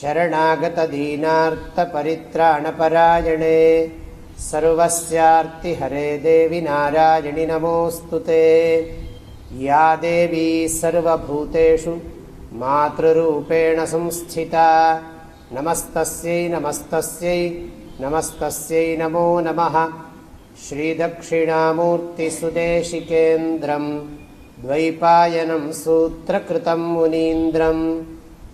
शरणागतदीनार्तपरित्राणपरायणे सर्वस्यार्तिहरे देवि नारायणि नमोऽस्तु ते। या देवी सर्वभूतेषु मातृरूपेण संस्थिता। नमस्तस्यै नमस्तस्यै नमस्तस्यै नमो नमः। श्रीदक्षिणामूर्तिसुदेशिकेन्द्रम् द्वैपायनं सूत्रकृतं मुनीन्द्रम्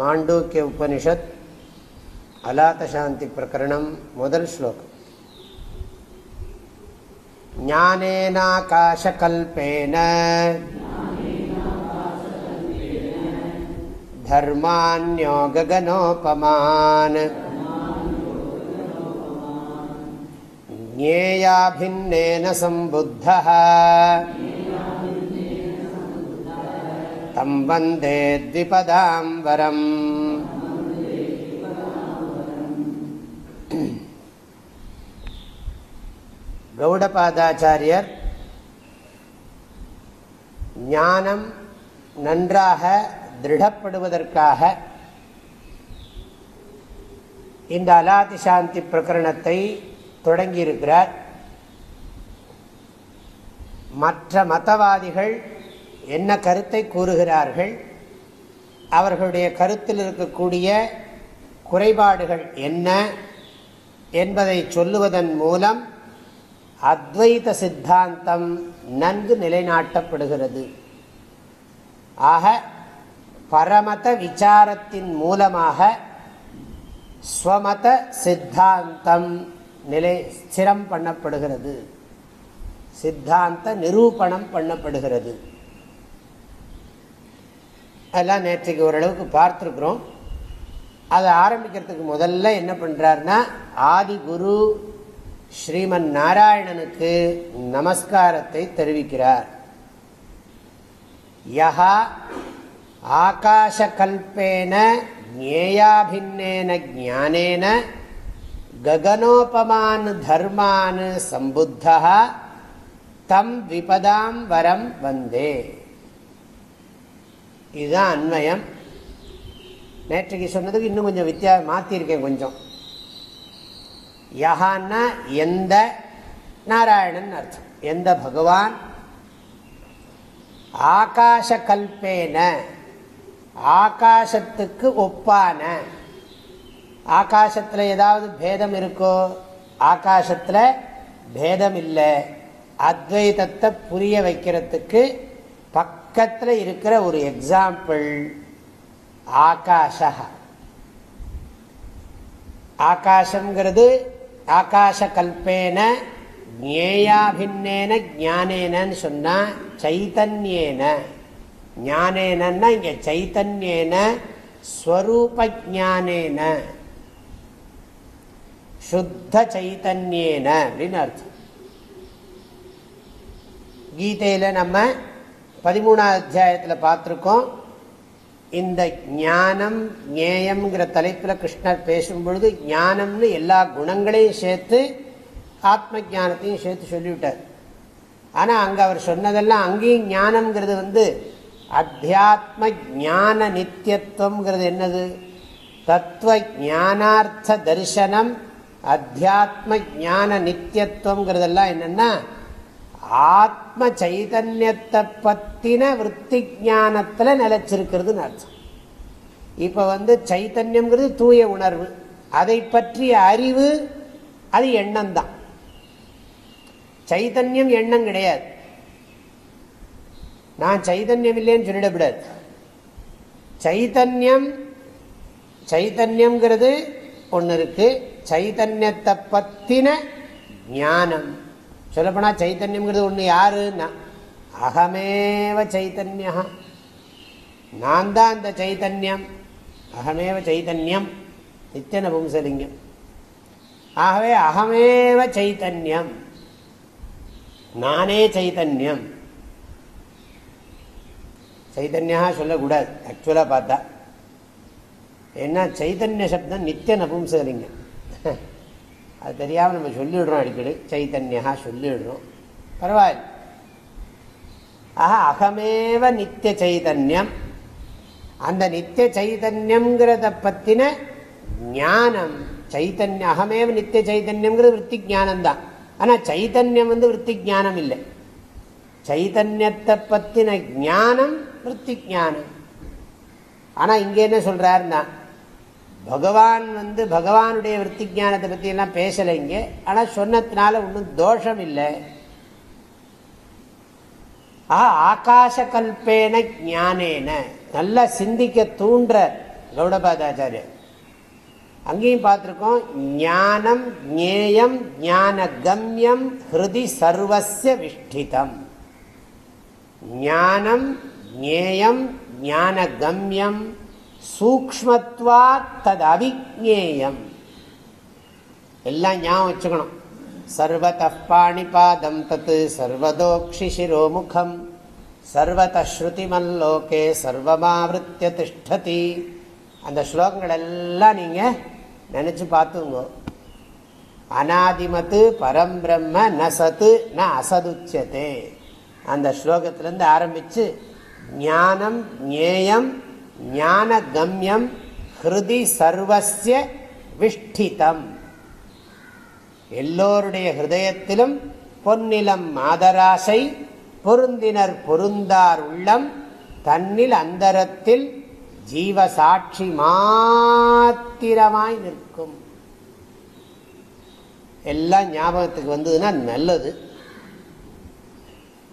மாண்டூக்கிய உபனிஷத் அலாத சாந்தி பிரகரணம் முதல் ஸ்லோகம் ஞானேனாகாசகல்பேன धर्मान्यो गगनोपमान् ज्ञेयाभिन्नेन सम्बुद्धः तं वन्दे द्विपदां वरम् கௌடபாதாச்சாரியர் ஞானம் நன்றாக திருடப்படுவதற்காக இந்த அலாதி சாந்தி பிரகரணத்தை தொடங்கியிருக்கிறார் மற்ற மதவாதிகள் என்ன கருத்தை கூறுகிறார்கள்? அவர்களுடைய கருத்தில் இருக்கக்கூடிய குறைபாடுகள் என்ன என்பதை சொல்லுவதன் மூலம் அத்வைத சித்தாந்தம் நன்கு நிலைநாட்டப்படுகிறது. ஆக பரமத விசாரத்தின் மூலமாக ஸ்வமத சித்தாந்தம் நிலை ஸ்திரம் பண்ணப்படுகிறது. சித்தாந்த நிரூபணம் பண்ணப்படுகிறது. அதெல்லாம் நேற்றைக்கு ஓரளவுக்கு பார்த்துருக்குறோம். அதை ஆரம்பிக்கிறதுக்கு முதல்ல என்ன பண்ணுறாருன்னா ஆதி குரு ஸ்ரீமன் நாராயணனுக்கு நமஸ்காரத்தை தெரிவிக்கிறார். யஹா ஆகாஷகல்பேன ஜேயாபின்னேன ஜானேன ககனோபமான் தர்மான் சம்புத்தா தம் விபதாம் வரம் வந்தே. இதுதான் அன்மயம் நேற்றைக்கு சொன்னதுக்கு இன்னும் கொஞ்சம் வித்தியா மாற்றிருக்கேன் கொஞ்சம். யஹான்னா எந்த நாராயணன் அர்த்தம். எந்த பகவான்? ஆகாஷ கல்பேன ஆகாசத்துக்கு ஒப்பான. ஆகாசத்தில் ஏதாவது பேதம் இருக்கோ? ஆகாசத்தில் பேதம் இல்லை. அத்வைதத்தை புரிய வைக்கிறதுக்கு பக்கத்தில் இருக்கிற ஒரு எக்ஸாம்பிள் ஆகாஷ ஆகாஷங்கிறது ஆகாஷ கல்பேன ஜேயாபின்னேன ஜானேனன்னு சொன்னால் சைத்தன்யேன ஞானேனன்னா இங்கே சைத்தன்யேன ஸ்வரூப ஜானேன சுத்த சைத்தன்யேன அப்படின்னு அர்த்தம். கீதையில் நம்ம பதிமூணாவது அத்தியாயத்தில் பார்த்துருக்கோம். இந்த ஞானம் ஞேயம்ங்கிற தலைப்பில் கிருஷ்ணர் பேசும்பொழுது ஞானம்னு எல்லா குணங்களையும் சேர்த்து ஆத்ம ஜானத்தையும் சேர்த்து சொல்லிவிட்டார். ஆனால் அங்கே அவர் சொன்னதெல்லாம் அங்கேயும் ஞானம்ங்கிறது வந்து அத்தியாத்ம ஞான நித்தியத்துவங்கிறது என்னது? தத்துவ ஞானார்த்த தரிசனம் அத்தியாத்ம ஞான நித்தியத்துவங்கிறதெல்லாம் என்னென்னா ஆத்ம சைதன்யத்தை பற்றின விற்பி ஞானத்தில் நிலைச்சிருக்கிறதுன்னு அர்த்தம். இப்போ வந்து சைத்தன்யம்ங்கிறது தூய உணர்வு. அதை பற்றிய அறிவு அது எண்ணம் தான் சைத்தன்யம் எண்ணம் கிடையாது. நான் சைதன்யம் இல்லைன்னு சொல்லிடக்கூடாது. சைத்தன்யம் சைத்தன்யம்ங்கிறது ஒன்று இருக்கு. சைத்தன்யத்தை பற்றின ஞானம். சொல்லப்போனால் சைத்தன்யம்ங்கிறது ஒன்று யாருன்னா அகமேவ சைத்தன்யா நான் தான் அந்த சைத்தன்யம். அகமேவ சைத்தன்யம். நித்தியன பும்சலிங்கம் ஆகவே அகமேவ சைத்தன்யம். நானே சைத்தன்யம். சைத்தன்யா சொல்லக்கூடாது. ஆக்சுவலாக பார்த்தா. ஏன்னா சைத்தன்ய சப்தம் நித்திய நபும்சலிங்கம். அது தெரியாமல் நம்ம சொல்லிவிடுறோம் அடிக்கடி. சைத்தன்யா சொல்லிவிடுறோம் பரவாயில்ல. ஆஹா அகமேவ நித்திய சைதன்யம். அந்த நித்திய சைதன்யம்ங்கிறத பற்றின ஞானம் சைத்தன்ய அகமேவ நித்திய சைதன்யம்ங்கிறது விற்பி ஜானம் தான் ஆனால் சைத்தன்யம் வந்து விற்பி ஜானம் இல்லை சைதன்யத்தை பற்றின ஞானம் விற்பி ஜானம் ஆனால் இங்கே என்ன சொல்கிறாருன்னா பகவான் வந்து பகவானுடைய விற்பி ஜானத்தை பற்றி எல்லாம் பேசலை இங்கே ஆனால் சொன்னதுனால ஒன்றும் தோஷம் இல்லை ஆ ஆகாச கல்பேன ஞானேன. நல்லா சிந்திக்க தூண்டுற கௌடபாதாச்சாரியர். அங்கேயும் பார்த்துருக்கோம் ஞானம் ஞேயம் ஞான கம்யம் ஹிருதி சர்வசிய விஷ்டிதம். ஞானம் ஞேயம் ஞான கம்யம் சூக்மத்வா தது அவிஜேயம் எல்லாம் ஞாபகம் வச்சுக்கணும். சர்வத பாணிபாதம் தத் சர்வதோக்ஷி சிரோமுகம். சர்வத ஸ்ருதிமல்லோகே சர்வமாவிருத்திய திஷ்டதி. அந்த ஸ்லோகங்கள் எல்லாம் நீங்கள் நினச்சி பார்த்துங்க. அனாதிமத்து பரம்பிரம்ம ந சத்து ந அசதுச்சதே. அந்த ஸ்லோகத்திலேருந்து ஆரம்பித்து ஞானம் ஞேயம் ஞான கம்யம் ஹிருதி சர்வசிய விஷ்டிதம். எல்லோருடைய ஹிருதயத்திலும் பொன்னிலம் மாதராசை பொருந்தினர் பொருந்தார் உள்ளம் தன்னில் அந்தரத்தில் ஜீவசாட்சி மாத்திரமாய் நிற்கும். எல்லாம் ஞாபகத்துக்கு வந்ததுன்னா நல்லது.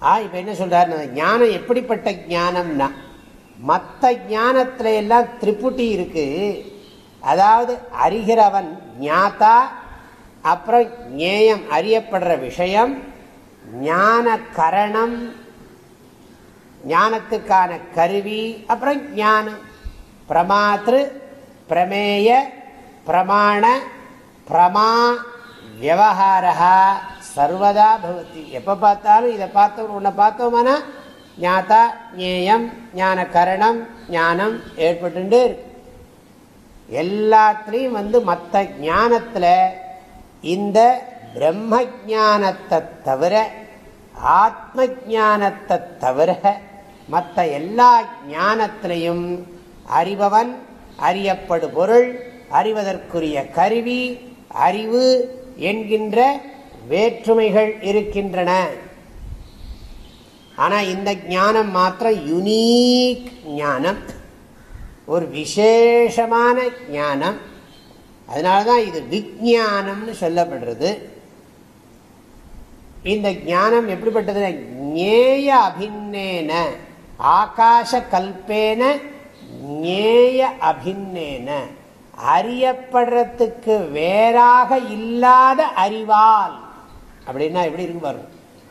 ஆ இப்போ என்ன சொல்கிறார் ஞானம் எப்படிப்பட்ட ஞானம்னா மற்ற ஞானத்துல எல்லாம் திரிபுட்டி இருக்கு. அதாவது அறிகிறவன் ஞாத்தா அப்புறம் ஞேயம் அறியப்படுற விஷயம் ஞான கரணம் ஞானத்துக்கான கருவி அப்புறம் ஞானம். பிரமாத்திரு பிரமேய பிரமாண பிரமா விவகாரா சர்வதா பவதி. எப்போ பார்த்தாலும் இதை பார்த்தோம் உன்னை பார்த்தோம்னா ஞாத்தா ஞேயம் ஞான கரணம் ஞானம் ஏற்பட்டு இருக்கு. எல்லாத்துலேயும் வந்து மற்ற ஞானத்தில் இந்த பிரம்ம ஜானத்தை தவிர ஆத்ம ஜானத்தை தவிர மற்ற எல்லா ஞானத்திலையும் அறிபவன் அறியப்படு பொருள் அறிவதற்குரிய கருவி அறிவு என்கின்ற வேற்றுமைகள் இருக்கின்றன. ஆனால் இந்த ஞானம் மாத்திரம் யுனீக் ஞானம். ஒரு விசேஷமான ஞானம். அதனால தான் இது விஜானம்னு சொல்லப்படுறது. இந்த ஞானம் எப்படிப்பட்டது ஞேய அபிநேன ஆகாச கல்பேன ஞேய அபிநேன அறியப்படுறதுக்கு வேறாக இல்லாத அறிவால். அப்படின்னா எப்படி இருக்கு பாருங்க?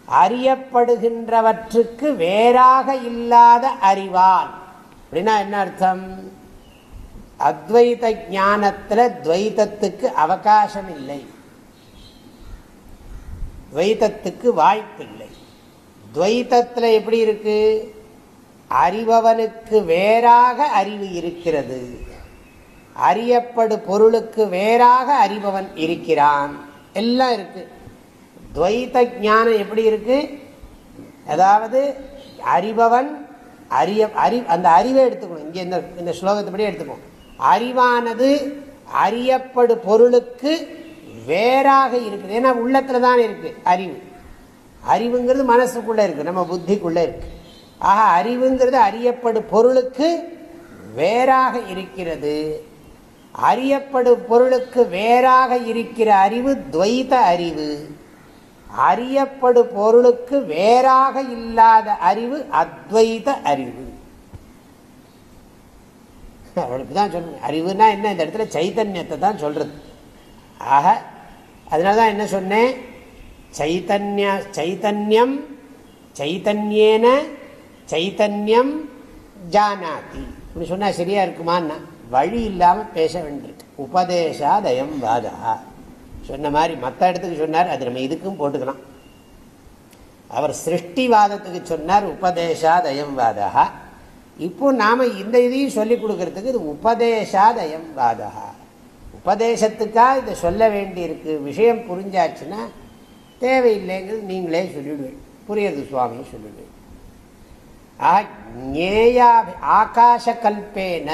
அறியப்படுகின்றவற்றுக்கு வேறாக இல்லாத அறிவால். அப்படின்னா என்ன அர்த்தம்? அத்வைத ஞானத்தில் துவைத்தத்துக்கு அவகாசம் இல்லை துவைத்தத்துக்கு வாய்ப்பில்லை. துவைத்தத்தில் எப்படி இருக்கு? அறிபவனுக்கு வேறாக அறிவு இருக்கிறது. அறியப்படு பொருளுக்கு வேறாக அறிபவன் இருக்கிறான். எல்லாம் இருக்குது துவைத்த ஞானம் எப்படி இருக்கு? அதாவது அறிபவன் அறிய அறி அந்த அறிவை எடுத்துக்கணும். இங்கே இந்த இந்த ஸ்லோகத்தைப்படி எடுத்துப்போம் அறிவானது அறியப்படு பொருளுக்கு வேறாக இருக்குது. ஏன்னா உள்ளத்தில் தான் இருக்கு அறிவு. அறிவுங்கிறது மனசுக்குள்ளே இருக்குது நம்ம புத்திக்குள்ளே இருக்கு. ஆக அறிவுங்கிறது அறியப்படு பொருளுக்கு வேறாக இருக்கிறது. அறியப்படு பொருளுக்கு வேறாக இருக்கிற அறிவு துவைத அறிவு. அறியப்படு பொருளுக்கு வேறாக இல்லாத அறிவு அத்வைத அறிவு. அவளுக்கு தான் சொல்லணும் அறிவுனா என்ன? இந்த இடத்துல சைத்தன்யத்தை தான் சொல்றது. ஆக அதனால தான் என்ன சொன்னேன்? சைத்தன்ய சைத்தன்யம் சைத்தன்யேன சைத்தன்யம் ஜானாதி. இப்படி சொன்னால் சரியா இருக்குமான்னா? வழி இல்லாமல் பேச வேண்டியிருக்கு. உபதேசாதயம் வாதா. சொன்ன மாதிரி மற்ற இடத்துக்கு சொன்னார் அது நம்ம இதுக்கும் போட்டுக்கலாம். அவர் சிருஷ்டிவாதத்துக்கு சொன்னார் உபதேசாதயம் வாதா இப்போ நாம் இந்த இதையும் சொல்லி கொடுக்கறதுக்கு இது உபதேசாதயம் வாதா உபதேசத்துக்காக இதை சொல்ல வேண்டியிருக்கு விஷயம் புரிஞ்சாச்சுன்னா தேவையில்லைங்கிறது நீங்களே சொல்லிவிடுவேன் புரியுது சுவாமி சொல்லிவிடுவேன் ஆகாச கல்பேன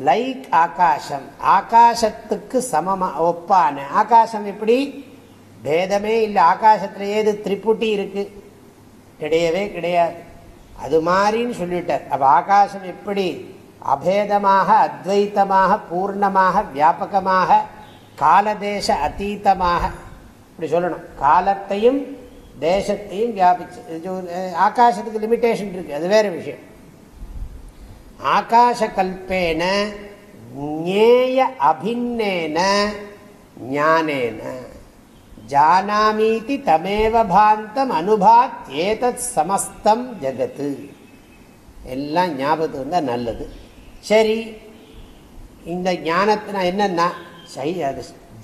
லைக் ஆகாசம். ஆகாசத்துக்கு சமமா ஒப்பான. ஆகாசம் எப்படி? பேதமே இல்லை. ஆகாசத்துல ஏது திரிப்புட்டி இருக்கு? கிடையவே கிடையாது. அது மாதிரின்னு சொல்லிவிட்டார். அப்ப ஆகாசம் எப்படி? அபேதமாக அத்வைத்தமாக பூர்ணமாக வியாபகமாக காலதேச அத்தீத்தமாக இப்படி சொல்லணும். காலத்தையும் தேசத்தையும் வியாபிச்சு ஆகாசத்துக்கு லிமிட்டேஷன் இருக்கு. அது வேற விஷயம். ஆகாச ஞேய அபிநேன ஞானேன. ஜானாமீதி தமேவ பாந்தம் அனுபாத் ஏதத் சமஸ்தம் ஜகத்து. எல்லாம் ஞாபகத்துக்கு வந்தால் நல்லது. சரி இந்த ஞானத்தினா என்னன்னா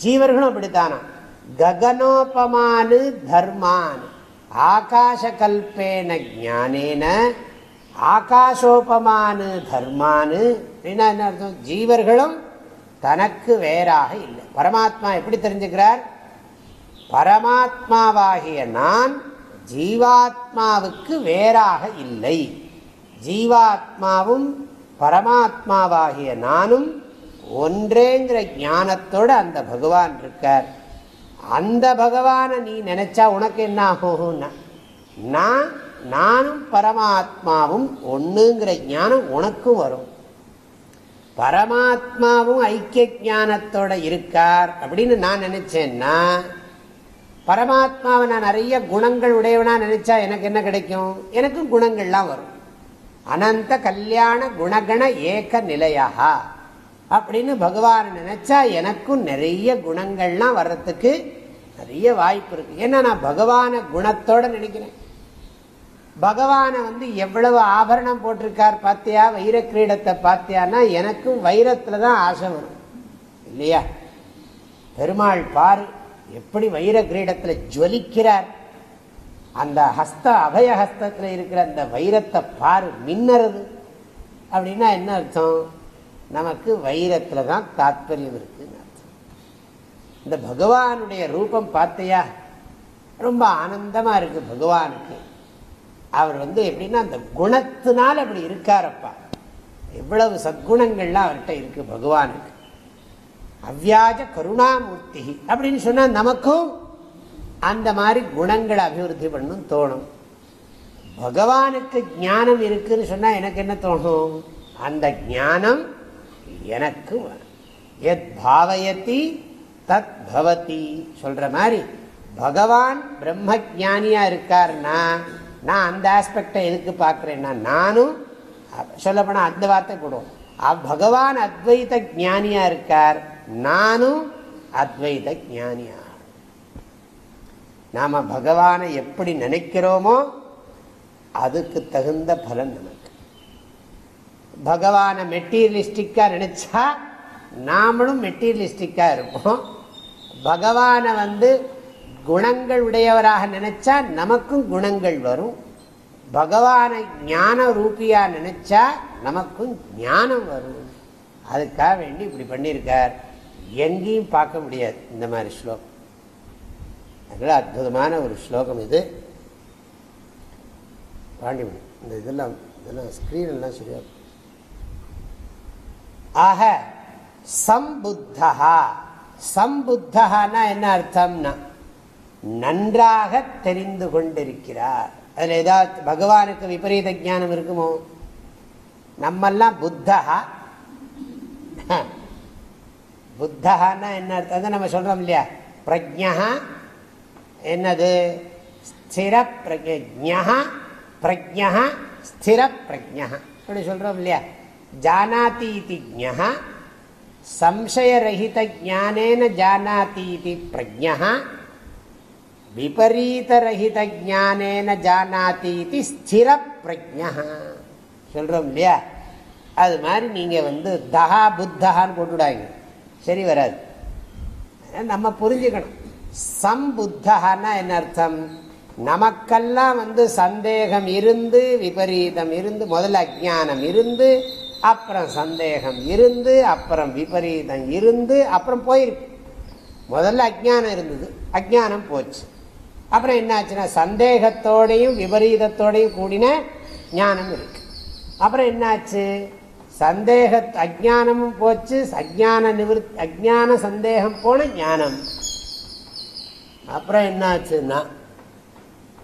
ஜீவர்களும் அப்படித்தானா? ககனோபமானு தர்மான். ஆகாச கல்பேன ஜானேன ஆகாசோபமான தர்மானு என்ன அர்த்தம்? ஜீவர்களும் தனக்கு வேறாக இல்லை. பரமாத்மா எப்படி தெரிஞ்சுக்கிறார்? பரமாத்மாவாகிய நான் ஜீவாத்மாவுக்கு வேறாக இல்லை. ஜீவாத்மாவும் பரமாத்மாவாகிய நானும் ஒன்றேங்கிற ஞானத்தோடு அந்த பகவான் இருக்கார். அந்த பகவானை நீ நினைச்சா உனக்கு என்ன ஆகும்னா நான் நானும் பரமாத்மாவும் ஒன்றுங்கிற ஞானம் உனக்கும் வரும். பரமாத்மாவும் ஐக்கிய ஞானத்தோட இருக்கார் அப்படின்னு நான் நினைச்சேன்னா பரமாத்மாவை நான் நிறைய குணங்கள் உடையவனா நினைச்சா எனக்கு என்ன கிடைக்கும்? எனக்கும் குணங்கள்லாம் வரும். அனந்த கல்யாண குணகண ஏக நிலையாக அப்படின்னு பகவான் நினைச்சா எனக்கும் நிறைய குணங்கள்லாம் வர்றதுக்கு நிறைய வாய்ப்பு இருக்கு. ஏன்னா நான் பகவான குணத்தோட நினைக்கிறேன். பகவானை வந்து எவ்வளவு ஆபரணம் போட்டிருக்கார் பார்த்தியா வைர கிரீடத்தை பார்த்தியான்னா எனக்கும் வைரத்தில் தான் ஆசை வரும். இல்லையா? பெருமாள் பார் எப்படி வைர கிரீடத்தில் ஜுவலிக்கிறார் அந்த ஹஸ்த அபய ஹஸ்தத்தில் இருக்கிற அந்த வைரத்தை பார் மின்னறது. அப்படின்னா என்ன அர்த்தம்? நமக்கு வைரத்தில் தான் தாத்பரியம் இருக்குன்னு அர்த்தம். இந்த பகவானுடைய ரூபம் பார்த்தியா ரொம்ப ஆனந்தமாக இருக்குது பகவானுக்கு. அவர் வந்து எப்படின்னா அந்த குணத்தினால் அப்படி இருக்காரப்பா எவ்வளவு சத்குணங்கள்லாம் அவர்கிட்ட இருக்கு பகவானுக்கு. அவ்வியாஜ கருணாமூர்த்தி அப்படின்னு சொன்னால் நமக்கும் அந்த மாதிரி குணங்களை அபிவிருத்தி பண்ணும் தோணும். பகவானுக்கு ஞானம் இருக்குன்னு சொன்னால் எனக்கு என்ன தோணும்? அந்த ஞானம் எனக்கு எத் பாவயத்தி தத் பவதி சொல்கிற மாதிரி பகவான் பிரம்ம ஜானியாக இருக்காருன்னா நான் அந்த ஆஸ்பெக்டை எதுக்கு பார்க்குறேன்னா நானும் சொல்லப்போனால் அந்த வார்த்தை போடுவோம். பகவான் அத்வைத ஞானியா இருக்கார் நானும் அத்வைத ஞானியா. நாம பகவானை எப்படி நினைக்கிறோமோ அதுக்கு தகுந்த பலன் நமக்கு. பகவானை மெட்டீரியலிஸ்டிக்காக நினைச்சா நாமளும் மெட்டீரியலிஸ்டிக்காக இருப்போம். பகவானை வந்து குணங்கள் உடையவராக நினைச்சா நமக்கும் குணங்கள் வரும். பகவானை ஞான ரூபியா நினைச்சா நமக்கும் ஞானம் வரும். அதுக்காக வேண்டி இப்படி பண்ணியிருக்கார். எங்கேயும் பார்க்க முடியாது இந்த மாதிரி ஸ்லோகம். அதனால அற்புதமான ஒரு ஸ்லோகம் இது. பாண்டிமணி இந்த இதெல்லாம் இதெல்லாம் ஸ்க்ரீன் எல்லாம் சரியா ஆக சம்புத்தா சம்புத்தகான்னா என்ன அர்த்தம்னா நன்றாக தெரிந்து கொண்டிருக்கிறார். அதில் ஏதாவது பகவானுக்கு விபரீத ஜானம் இருக்குமோ? நம்மெல்லாம் புத்தகா? புத்தகான்னா என்ன அர்த்தம்? நம்ம சொல்கிறோம் இல்லையா? பிரஜா என்னது? ஸ்திர பிரஜா பிரஜா ஸ்திர பிரஜா அப்படி சொல்கிறோம் இல்லையா? ஜானாதி இது ஜா சம்சயரகித ஜானேன ஜானாதி இது பிரஜா விபரீதரகித ஜானேன ஜானாதி இது ஸ்திர பிரஜா சொல்கிறோம் இல்லையா? அது மாதிரி நீங்கள் வந்து தஹா புத்தகான்னு போட்டுவிடாங்க சரி வராது. நம்ம புரிஞ்சுக்கணும். சம்புத்தகன்னா என்ன அர்த்தம்? நமக்கெல்லாம் வந்து சந்தேகம் இருந்து விபரீதம் இருந்து முதல்ல அஜானம் இருந்து அப்புறம் சந்தேகம் இருந்து அப்புறம் விபரீதம் இருந்து அப்புறம் போயிருக்கு. முதல்ல அஜானம் இருந்தது. அஜானம் போச்சு. அப்புறம் என்னாச்சுன்னா சந்தேகத்தோடையும் விபரீதத்தோடையும் கூடின ஞானம் இருக்கு. அப்புறம் என்னாச்சு? சந்தேக அஜானமும் போச்சு. அஜான நிவர்த்தி அஜான சந்தேகம் போன ஞானம். அப்புறம் என்னாச்சுன்னா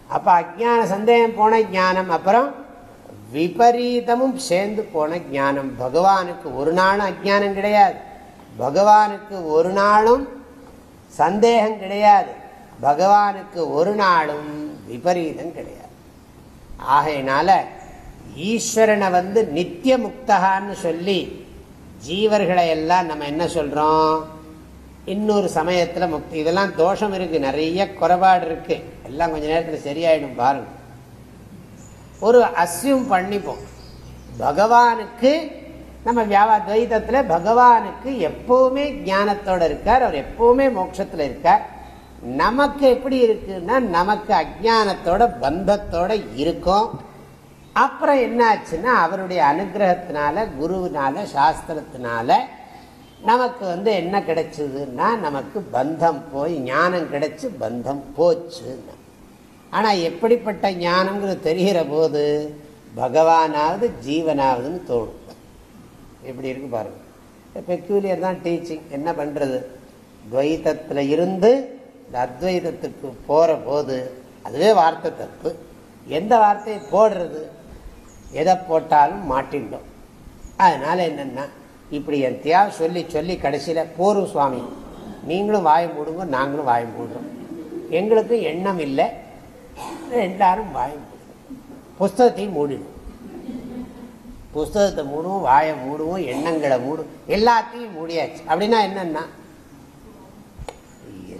அப்போ அஜான சந்தேகம் போன ஞானம் அப்புறம் விபரீதமும் சேர்ந்து போன ஞானம். பகவானுக்கு ஒரு நாளும் அஜானம் கிடையாது. பகவானுக்கு ஒரு நாளும் சந்தேகம் கிடையாது. பகவானுக்கு ஒரு நாளும் விபரீதம் கிடையாது. ஆகையினால ஈஸ்வரனை வந்து நித்திய முக்தகான்னு சொல்லி ஜீவர்களை எல்லாம் நம்ம என்ன சொல்கிறோம் இன்னொரு சமயத்தில் முக்தி. இதெல்லாம் தோஷம் இருக்குது நிறைய குறைபாடு இருக்குது எல்லாம் கொஞ்ச நேரத்தில் சரியாயிடும் பாருங்க. ஒரு அஸ்யூம் பண்ணிப்போம். பகவானுக்கு நம்ம வியாபா துவைதத்தில் பகவானுக்கு எப்போவுமே ஞானத்தோடு இருக்கார். அவர் எப்போவுமே மோட்சத்தில் இருக்கார். நமக்கு எப்படி இருக்குன்னா நமக்கு அஜானத்தோட பந்தத்தோட இருக்கும். அப்புறம் என்னாச்சுன்னா அவருடைய அனுகிரகத்தினால குருவினால சாஸ்திரத்தினால நமக்கு வந்து என்ன கிடைச்சதுன்னா நமக்கு பந்தம் போய் ஞானம் கிடைச்சி பந்தம் போச்சு. ஆனால் எப்படிப்பட்ட ஞானம்ங்கிறது தெரிகிற போது பகவானாவது ஜீவனாவதுன்னு தோணும். எப்படி இருக்கு பாருங்க. பெக்யூலியர் தான் டீச்சிங். என்ன பண்ணுறது துவைத்தத்தில் இருந்து இந்த அத்வைதத்துக்கு போகிற போது அதுவே வார்த்தை தப்பு. எந்த வார்த்தையை போடுறது? எதை போட்டாலும் மாட்டின்றோம் அதனால் என்னென்னா இப்படி எத்தையா சொல்லி சொல்லி கடைசியில் போரும் சுவாமி. நீங்களும் வாய மூடுங்க நாங்களும் வாய மூடுறோம். எங்களுக்கு எண்ணம் இல்லை. எல்லாரும் வாய மூடுவோம் புஸ்தகத்தையும் மூடிடும் புஸ்தகத்தை மூடுவோம் வாயை மூடுவோம் எண்ணங்களை மூடும் எல்லாத்தையும் மூடியாச்சு. அப்படின்னா என்னென்னா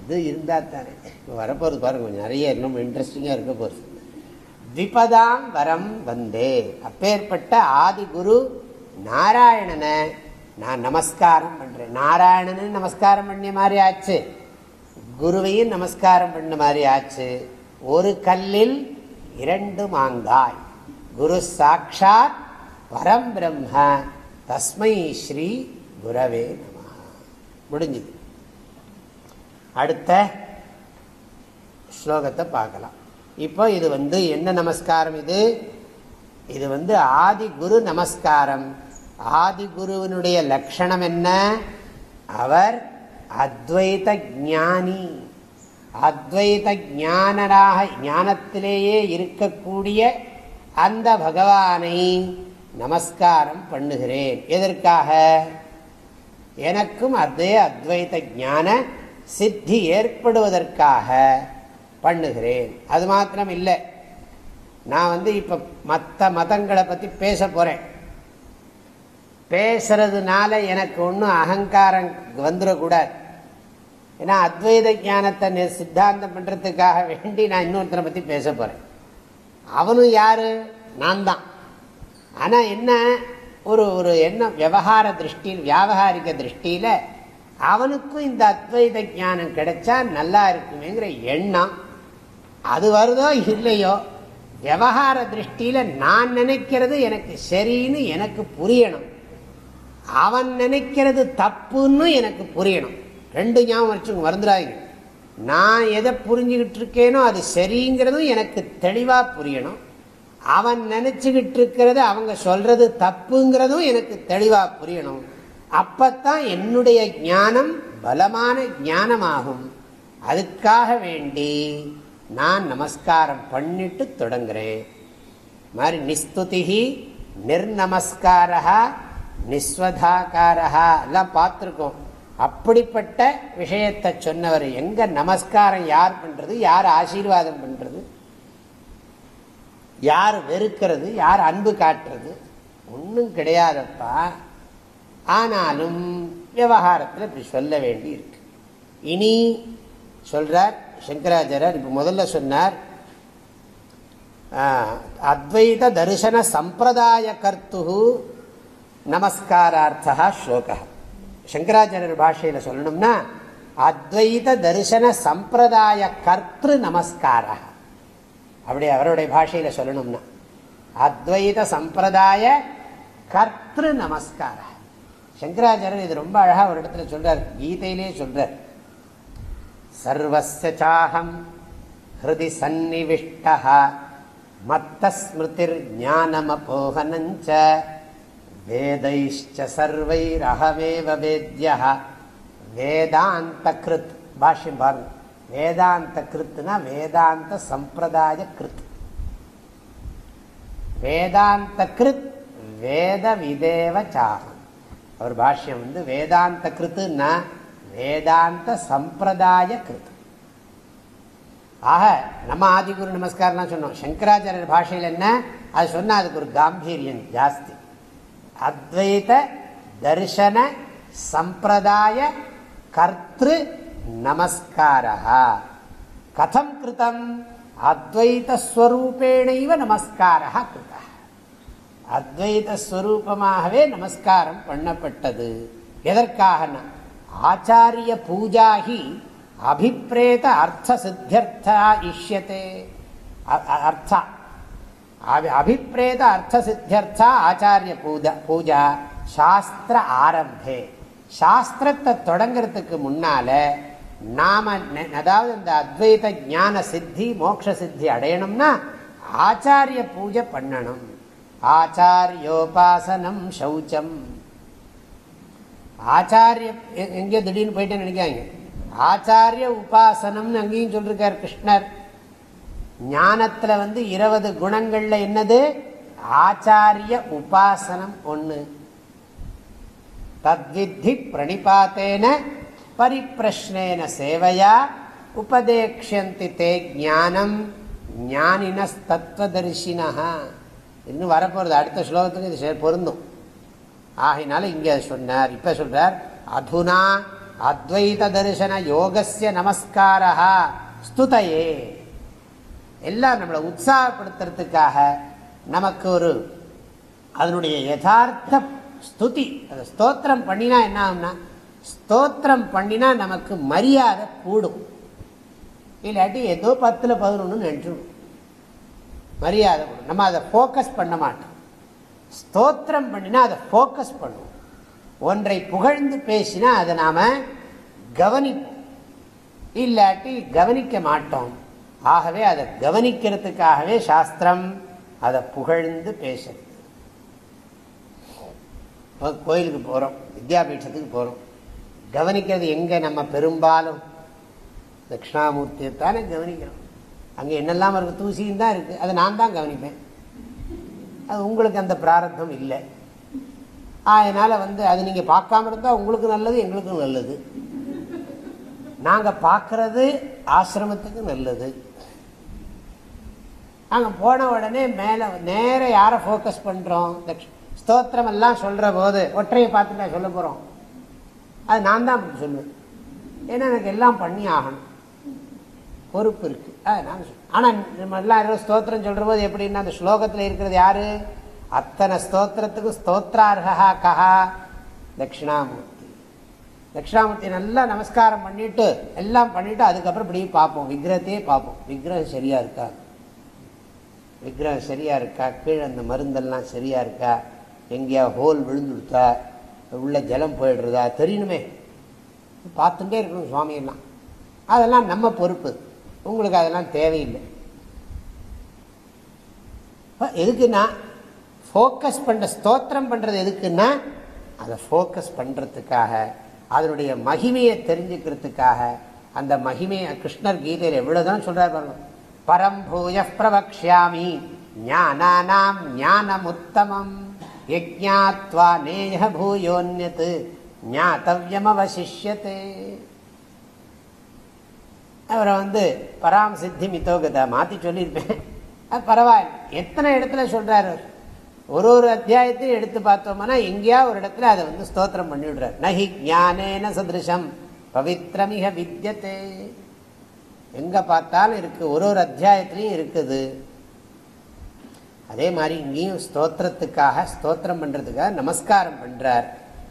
இது இருந்தால் தானே. இப்போ வரப்போகிறது பாருங்க கொஞ்சம் நிறைய இன்னும் இன்ட்ரெஸ்டிங்காக இருக்க போகிறது திபதாம் வரம் வந்தே. அப்பேற்பட்ட ஆதிகுரு நாராயணனை நான் நமஸ்காரம் பண்ணுறேன் நாராயணனு நமஸ்காரம் பண்ண மாதிரி ஆச்சு. குருவையும் நமஸ்காரம் பண்ண மாதிரி ஆச்சு. ஒரு கல்லில் இரண்டு மாங்காய். குரு சாட்சாத் பரம் பிரம்ம. தஸ்மை ஸ்ரீ குரவே நம. முடிஞ்சுது. அடுத்த ஸ்லோகத்தை பார்க்கலாம். இப்போ இது வந்து என்ன நமஸ்காரம் இது? இது வந்து ஆதி குரு நமஸ்காரம். ஆதி குருவினுடைய லட்சணம் என்ன? அவர் அத்வைத ஞானி. அத்வைத ஞானராக ஞானத்திலேயே இருக்கக்கூடிய அந்த பகவானை நமஸ்காரம் பண்ணுகிறேன். எதற்காக? எனக்கும் அதே அத்வைத ஞான சித்தி ஏற்படுவதற்காக பண்ணுகிறேன். அது மாத்திரம் இல்லை நான் வந்து இப்போ மற்ற மதங்களை பற்றி பேச போகிறேன் பேசுறதுனால எனக்கு ஒன்றும் அகங்காரம் வந்துடக்கூடாது ஏன்னா அத்வைத ஞானத்தை சித்தாந்தம் பண்ணுறதுக்காக வேண்டி நான் இன்னொருத்தரை பற்றி பேச போகிறேன் அவனும் யார்? நான் தான். ஆனால் என்ன? ஒரு ஒரு என்ன விவகார திருஷ்டியில் வியாபகாரிக திருஷ்டியில் அவனுக்கும் இந்த அத்வைத ஞானம் கிடைச்சா நல்லா இருக்குமேங்கிற எண்ணம். அது வருதோ இல்லையோ விவகார திருஷ்டியில் நான் நினைக்கிறது எனக்கு சரின்னு எனக்கு புரியணும். அவன் நினைக்கிறது தப்புன்னு எனக்கு புரியணும். ரெண்டு ஞாபகம் வச்சுங்க மறந்துடாதீங்க. நான் எதை புரிஞ்சுக்கிட்டு இருக்கேனோ அது சரிங்கிறதும் எனக்கு தெளிவாக புரியணும். அவன் நினச்சிக்கிட்டு இருக்கிறது அவங்க சொல்றது தப்புங்கிறதும் எனக்கு தெளிவாக புரியணும். அப்பத்தான் என்னுடைய ஞானம் பலமான ஞானமாகும். அதுக்காக வேண்டி நான் நமஸ்காரம் பண்ணிட்டு தொடங்குறேன். மாதிரி நிஸ்துதிகி நிர்நமஸ்காரா நிஸ்வதாக்காரா எல்லாம் பார்த்துருக்கோம். அப்படிப்பட்ட விஷயத்தை சொன்னவர் எங்க நமஸ்காரம் யார் பண்றது? யார் ஆசீர்வாதம் பண்றது? யார் வெறுக்கிறது? யார் அன்பு காட்டுறது? ஒன்றும் கிடையாதப்பா. ஆனாலும் விவகாரத்தில் இப்படி சொல்ல வேண்டி இருக்கு இனி சொல்றார் சங்கராச்சாரியர் இப்போ முதல்ல சொன்னார் அத்வைத தரிசன சம்பிரதாய கர்த்து நமஸ்காரார்த்தா ஸ்லோக சங்கராச்சாரியர் பாஷையில் சொல்லணும்னா அத்வைத தரிசன சம்பிரதாய கர்த்திரு நமஸ்கார அப்படி அவருடைய பாஷையில் சொல்லணும்னா அத்வைத சம்பிரதாய கர்த்திரு நமஸ்காரா சங்கராச்சாரியர் இது ரொம்ப அழகாக ஒரு இடத்துல சொல்றார் கீதையிலே சொல்றார். சர்வசாஹம் ஹிருதி சந்நிவிஷ்டா மத்த ஸ்மிருதிர் ஞானமபோகனஞ்ச வேதைச்ச சர்வைரகமேவ வேத்யா வேதாந்த கிருத் பாஷ்யம் பாருங்க. வேதாந்த கிருத்துனா வேதாந்த சம்பிரதாய கிருத். வேதாந்த கிருத் வேத விதேவ சாகம் அவர் பாஷ்யம் வந்து வேதாந்த கிருத்துன்னா வேதாந்த சம்பிரதாய கிருத்து. ஆக நம்ம ஆதிகுரு நமஸ்காரம்லாம் சொன்னோம். சங்கராச்சாரியர் பாஷையில் என்ன? அது சொன்னால் அதுக்கு ஒரு காம்பீரியம் ஜாஸ்தி. அத்வைத தரிசன சம்பிரதாய கர்த்திரு நமஸ்காரா கதம் கிருத்தம். அத்வைதஸ்வரூபேணைவ நமஸ்காரா அத்வைத ஸ்வரூபமாகவே நமஸ்காரம் பண்ணப்பட்டது. எதற்காகனா ஆச்சாரிய பூஜாகி அபிப்ரேத அர்த்த சித்தியர்த்தா இஷ்யத்தே அர்த்தா. அபிப்ரேத அர்த்த சித்தியர்த்தா ஆச்சாரிய பூஜா பூஜா சாஸ்திர ஆரம்பே. சாஸ்திரத்தை தொடங்கிறதுக்கு முன்னால நாம அதாவது இந்த அத்வைத ஞான சித்தி மோட்ச சித்தி அடையணும்னா ஆச்சாரிய பூஜை பண்ணணும். ஆச்சாரியோபாசனம் சௌச்சம். ஆச்சாரிய எங்கேயோ திடீர்னு போயிட்டேன்னு நினைக்காங்க ஆச்சாரிய உபாசனம்னு அங்கேயும் சொல்லியிருக்கார் கிருஷ்ணர். ஞானத்தில் வந்து இருபது குணங்களில் என்னது? ஆச்சாரிய உபாசனம் ஒன்று தத்வித்தி பிரணிபாத்தேன பரிப்பிரஷ்னேன சேவையா உபதேக்ஷந்தி தே ஜானம் ஞானினஸ்தத்வதர்ஷினா இன்னும் வரப்போகிறது அடுத்த ஸ்லோகத்துக்கு இது பொருந்தும். ஆகினால இங்கே சொன்னார். இப்போ சொல்கிறார் அதுனா அத்வைத தரிசன யோகசிய நமஸ்காரா ஸ்துதையே. எல்லாம் நம்மளை உற்சாகப்படுத்துறதுக்காக நமக்கு ஒரு அதனுடைய யதார்த்த ஸ்துதி அதை ஸ்தோத்திரம் பண்ணினா என்ன ஆகும்னா ஸ்தோத்திரம் பண்ணினா நமக்கு மரியாதை கூடும். இல்லாட்டி ஏதோ பத்தில் பதினொன்று நின்றுடும். மரியாதை கூடும் நம்ம அதை ஃபோக்கஸ் பண்ண மாட்டோம். ஸ்தோத்திரம் பண்ணினா அதை ஃபோக்கஸ் பண்ணுவோம். ஒன்றை புகழ்ந்து பேசினா அதை நாம் கவனிப்போம். இல்லாட்டி கவனிக்க மாட்டோம். ஆகவே அதை கவனிக்கிறதுக்காகவே சாஸ்திரம் அதை புகழ்ந்து பேசுறது கோயிலுக்கு போகிறோம் வித்யாபீட்டத்துக்கு போகிறோம் கவனிக்கிறது எங்கே நம்ம பெரும்பாலும்? தட்சிணாமூர்த்தியை தானே கவனிக்கிறோம். அங்கே என்னெல்லாம் இருக்குது தூசியும் தான் இருக்குது அதை நான் தான் கவனிப்பேன். அது உங்களுக்கு அந்த பிராரத்தம் இல்லை. அதனால் வந்து அது நீங்கள் பார்க்காம இருந்தால் உங்களுக்கு நல்லது எங்களுக்கும் நல்லது. நாங்கள் பார்க்கறது ஆசிரமத்துக்கு நல்லது. நாங்கள் போன உடனே மேலே நேர யாரை ஃபோக்கஸ் பண்ணுறோம் ஸ்தோத்திரம் எல்லாம் சொல்கிற போது ஒற்றையை பார்த்துட்டா சொல்ல போகிறோம் அது நான் தான் அப்படி சொல்லுவேன் ஏன்னா எனக்கு எல்லாம் பண்ணி ஆகணும். பொறுப்பு இருக்கு. நான் நம்ம எல்லாம் ஸ்தோத்திரம் சொல்ற போது எப்படின்னா அந்த ஸ்லோகத்தில் இருக்கிறது யாரு? அத்தனை ஸ்தோத்திரத்துக்கு ஸ்தோத்ரார்ஹா கஹா தட்சிணாமூர்த்தி. தட்சிணாமூர்த்தி நல்லா நமஸ்காரம் பண்ணிட்டு எல்லாம் பண்ணிட்டு அதுக்கப்புறம் இப்படி பார்ப்போம். விக்கிரத்தையே பார்ப்போம். விக்கிரகம் சரியா இருக்கா? விக்கிரகம் சரியா இருக்கா? கீழே அந்த மருந்தெல்லாம் சரியா இருக்கா? எங்கேயா ஹோல் விழுந்துடுத்தா உள்ள ஜலம் போயிடுறதா? தெரியணுமே. பார்த்துட்டே இருக்கணும் சுவாமியெல்லாம். அதெல்லாம் நம்ம பொறுப்பு. உங்களுக்கு அதெல்லாம் தேவையில்லை. எதுக்குன்னா ஃபோக்கஸ் பண்ணுற ஸ்தோத்திரம் பண்ணுறது எதுக்குன்னா அதை ஃபோக்கஸ் பண்ணுறதுக்காக அதனுடைய மகிமையை தெரிஞ்சுக்கிறதுக்காக அந்த மகிமையை கிருஷ்ணர் கீதையில் எவ்வளோதான் சொல்கிறார் பாருங்க. பரம்பூய பிரவக்ஷாமி ஞானானாம் ஞானமுத்தமம் யஜாத்வா நேய பூயோன்யத்து ஞாத்தவியம் அவசிஷ்யத்தே அவரை வந்து பராம் சித்தி மித்தோகதா மாற்றி சொல்லியிருப்பேன் பரவாயில்ல. எத்தனை இடத்துல சொல்றாரு ஒரு ஒரு அத்தியாயத்தையும் எடுத்து பார்த்தோம்னா எங்கேயா ஒரு இடத்துல அதை வந்து ஸ்தோத்திரம் பண்ணிவிடுறார். நகி ஜானேன சதிருஷம் பவித்ரமிக வித்தியத்தே எங்கே பார்த்தாலும் இருக்குது ஒரு ஒரு அத்தியாயத்திலையும் இருக்குது. அதே மாதிரி இங்கேயும் ஸ்தோத்திரத்துக்காக ஸ்தோத்திரம் பண்ணுறதுக்காக நமஸ்காரம் பண்ணுறார்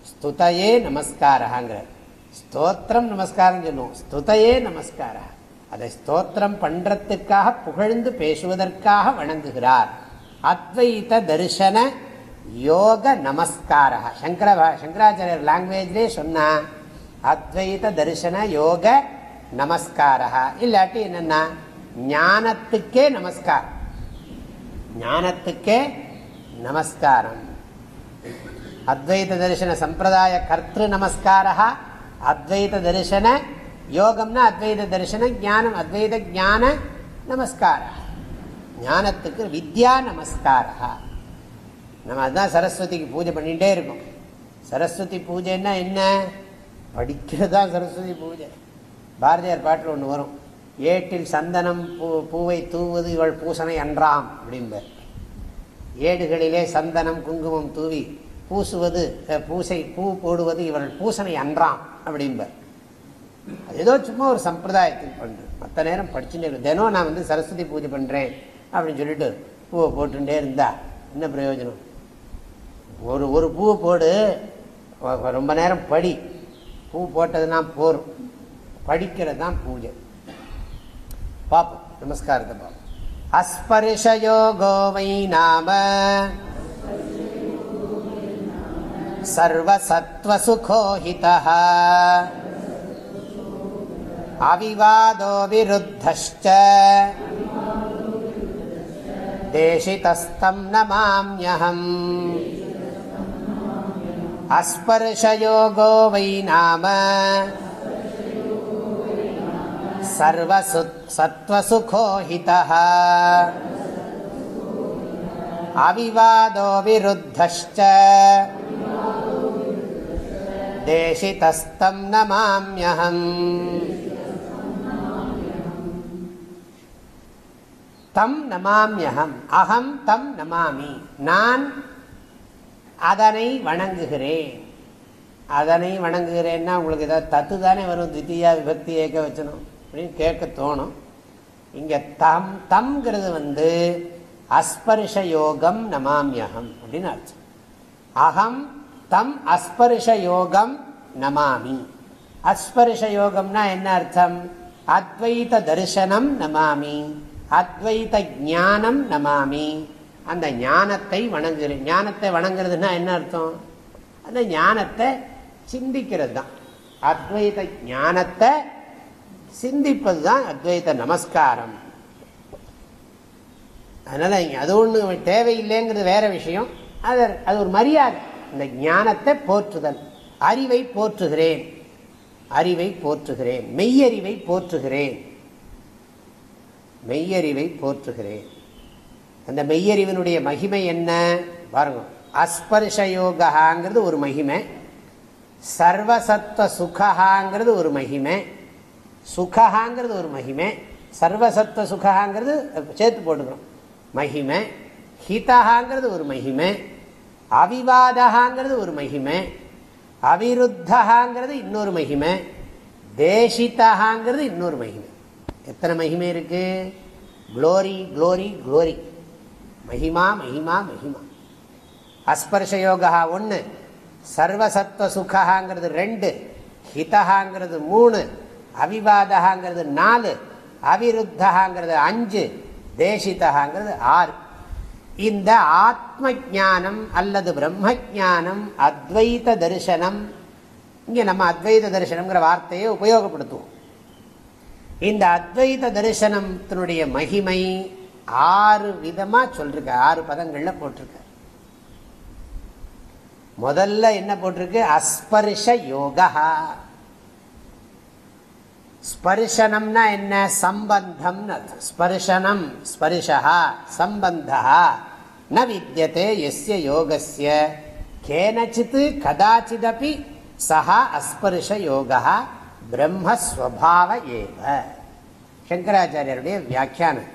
ஸ்துதையே நமஸ்காரங்கிறார் ஸ்தோத்திரம் நமஸ்காரம் சொல்லுவோம். ஸ்துதையே நமஸ்கார. அதை ஸ்தோத்திரம் பண்றதுக்காக புகழ்ந்து பேசுவதற்காக வணங்குகிறார். அத்வைத தரிசன யோக நமஸ்கார. சங்கர சங்கராச்சாரியர் லாங்குவேஜ்லேயே சொன்னா அத்வைத தரிசன யோக நமஸ்காரா. இல்லாட்டி என்னன்னா ஞானத்துக்கே நமஸ்காரம். ஞானத்துக்கே நமஸ்காரம். அத்வைத தரிசன சம்பிரதாய கர்த்திரு நமஸ்காரா. அத்வைத தரிசன யோகம்னா அத்வைத தரிசன ஞானம் அத்வைத ஜான நமஸ்கார. ஞானத்துக்கு வித்யா நமஸ்காரா. நம்ம அதுதான் சரஸ்வதிக்கு பூஜை பண்ணிகிட்டே இருக்கோம். சரஸ்வதி பூஜைன்னா என்ன? படிக்கிறது தான் சரஸ்வதி பூஜை. பாரதியார் பாட்டில் ஒன்று வரும். ஏட்டில் சந்தனம் பூ பூவை தூவது இவள் பூசனை அன்றாம் அப்படின்பர் ஏடுகளிலே சந்தனம் குங்குமம் தூவி பூசுவது பூசை பூ போடுவது இவள் பூசனை அன்றாம். அப்படின்பார் அது ஏதோ சும்மா ஒரு சம்பிரதாயத்துக்கு பண்ணுறேன் மற்ற நேரம் படிச்சுட்டே இருக்கும் தினம் நான் வந்து சரஸ்வதி பூஜை பண்ணுறேன் அப்படின்னு சொல்லிட்டு பூவை போட்டுட்டே இருந்தா என்ன பிரயோஜனம்? ஒரு ஒரு பூவை போடு. ரொம்ப நேரம் படி. பூ போட்டதுன்னா போரும். படிக்கிறது தான் பூஜை. பார்ப்போம் நமஸ்காரத்தை பார்ப்போம் அஸ்பரிஷயோ கோவை நாம. सर्वसत्त्वसुखोहितः अविवादो विरुद्धश्च देशितस्तं नमाम्यहम् अस्पर्शयोगो वै नाम सर्वसत्त्वसुखोहितः अविवादो विरुद्धश्च தேசிதஸ்தம் நமாமியகம் தம் நமாமியகம் அகம் தம் நமாமி நான் அதனை வணங்குகிறேன். அதனை வணங்குகிறேன்னா உங்களுக்கு ஏதாவது தத்து தானே வரும். தித்தியா விபக்தி ஏக்க வச்சணும் அப்படின்னு கேட்க தோணும். இங்கே தம் தம்ங்கிறது வந்து அஸ்பர்ஷ யோகம் நமாமியகம் அப்படின்னு அர்த்தம். அகம் தம் அஸ்பர்ஷ யோகம் நமாமி. அஸ்பர்ஷ யோகம்னா என்ன அர்த்தம்? அத்வைத தரிசனம் நமாமி. அத்வைத ஞானம் நமாமி. அந்த ஞானத்தை வணங்குறேன் ஞானத்தை வணங்குறதுன்னா என்ன அர்த்தம்? அந்த ஞானத்தை சிந்திக்கிறது தான் அத்வைத ஞானத்தை சிந்திப்பது தான் அத்வைத நமஸ்காரம். அதனால அது ஒன்று தேவையில்லைங்கிறது வேற விஷயம். அது அது ஒரு மரியாதை. இந்த ஞானத்தை போற்றுதல். அறிவை போற்றுகிறேன். அறிவை போற்றுகிறேன். மெய்யறிவை போற்றுகிறேன். மெய்யறிவை போற்றுகிறேன். அந்த மெய்யறிவினுடைய மகிமை என்ன? பாருங்க. அஸ்பர்ஷ யோகாங்கிறது ஒரு மகிமை. சர்வசத்வ சுகாங்கிறது ஒரு மகிமை. சுகாங்கிறது ஒரு மகிமை. சர்வசத்வ சுகாங்கிறது சேர்த்து போட்டுக்கிறோம். மகிமை. ஹிதகாங்கிறது ஒரு மகிமை. அவிவாதகாங்கிறது ஒரு மகிமை. அவிருத்தகாங்கிறது இன்னொரு மகிமை. தேசித்தகாங்கிறது இன்னொரு மகிமை. எத்தனை மகிமை இருக்கு? Glory glory glory. மகிமா மகிமா மகிமா. அஸ்பர்ஷ யோகா ஒன்று சர்வசத்துவ சுகாங்கிறது ரெண்டு. ஹிதகாங்கிறது மூணு. அவிவாதகாங்கிறது நாலு. அவிருத்தகாங்கிறது அஞ்சு. தேசிதகாங்கிறது ஆறு. இந்த ஆத்ம ஜானம் அல்லது பிரம்ம ஜானம் அத்வைத தரிசனம் இங்கே நம்ம அத்வைத தரிசனம்ங்கிற வார்த்தையை உபயோகப்படுத்துவோம். இந்த அத்வைத தரிசனத்தினுடைய மகிமை ஆறு விதமாக சொல்லிருக்க ஆறு பதங்களில் போட்டிருக்க முதல்ல என்ன போட்டிருக்கு? அஸ்பர்ஷ யோகா. ஸ்பர்ஷனம்னா என்ன? சம்பந்தம் ஸ்பர்ஷனம் ஸ்பர்ஷா சம்பந்தா ந வித்தியதே எஸ்ய யோகஸ்ய. கேனச்சித் கதாச்சிதபி சஹா அஸ்பர்ஷ யோகா பிரம்மஸ்வபாவ ஏவ. சங்கராச்சாரியருடைய வியாக்கியானம்.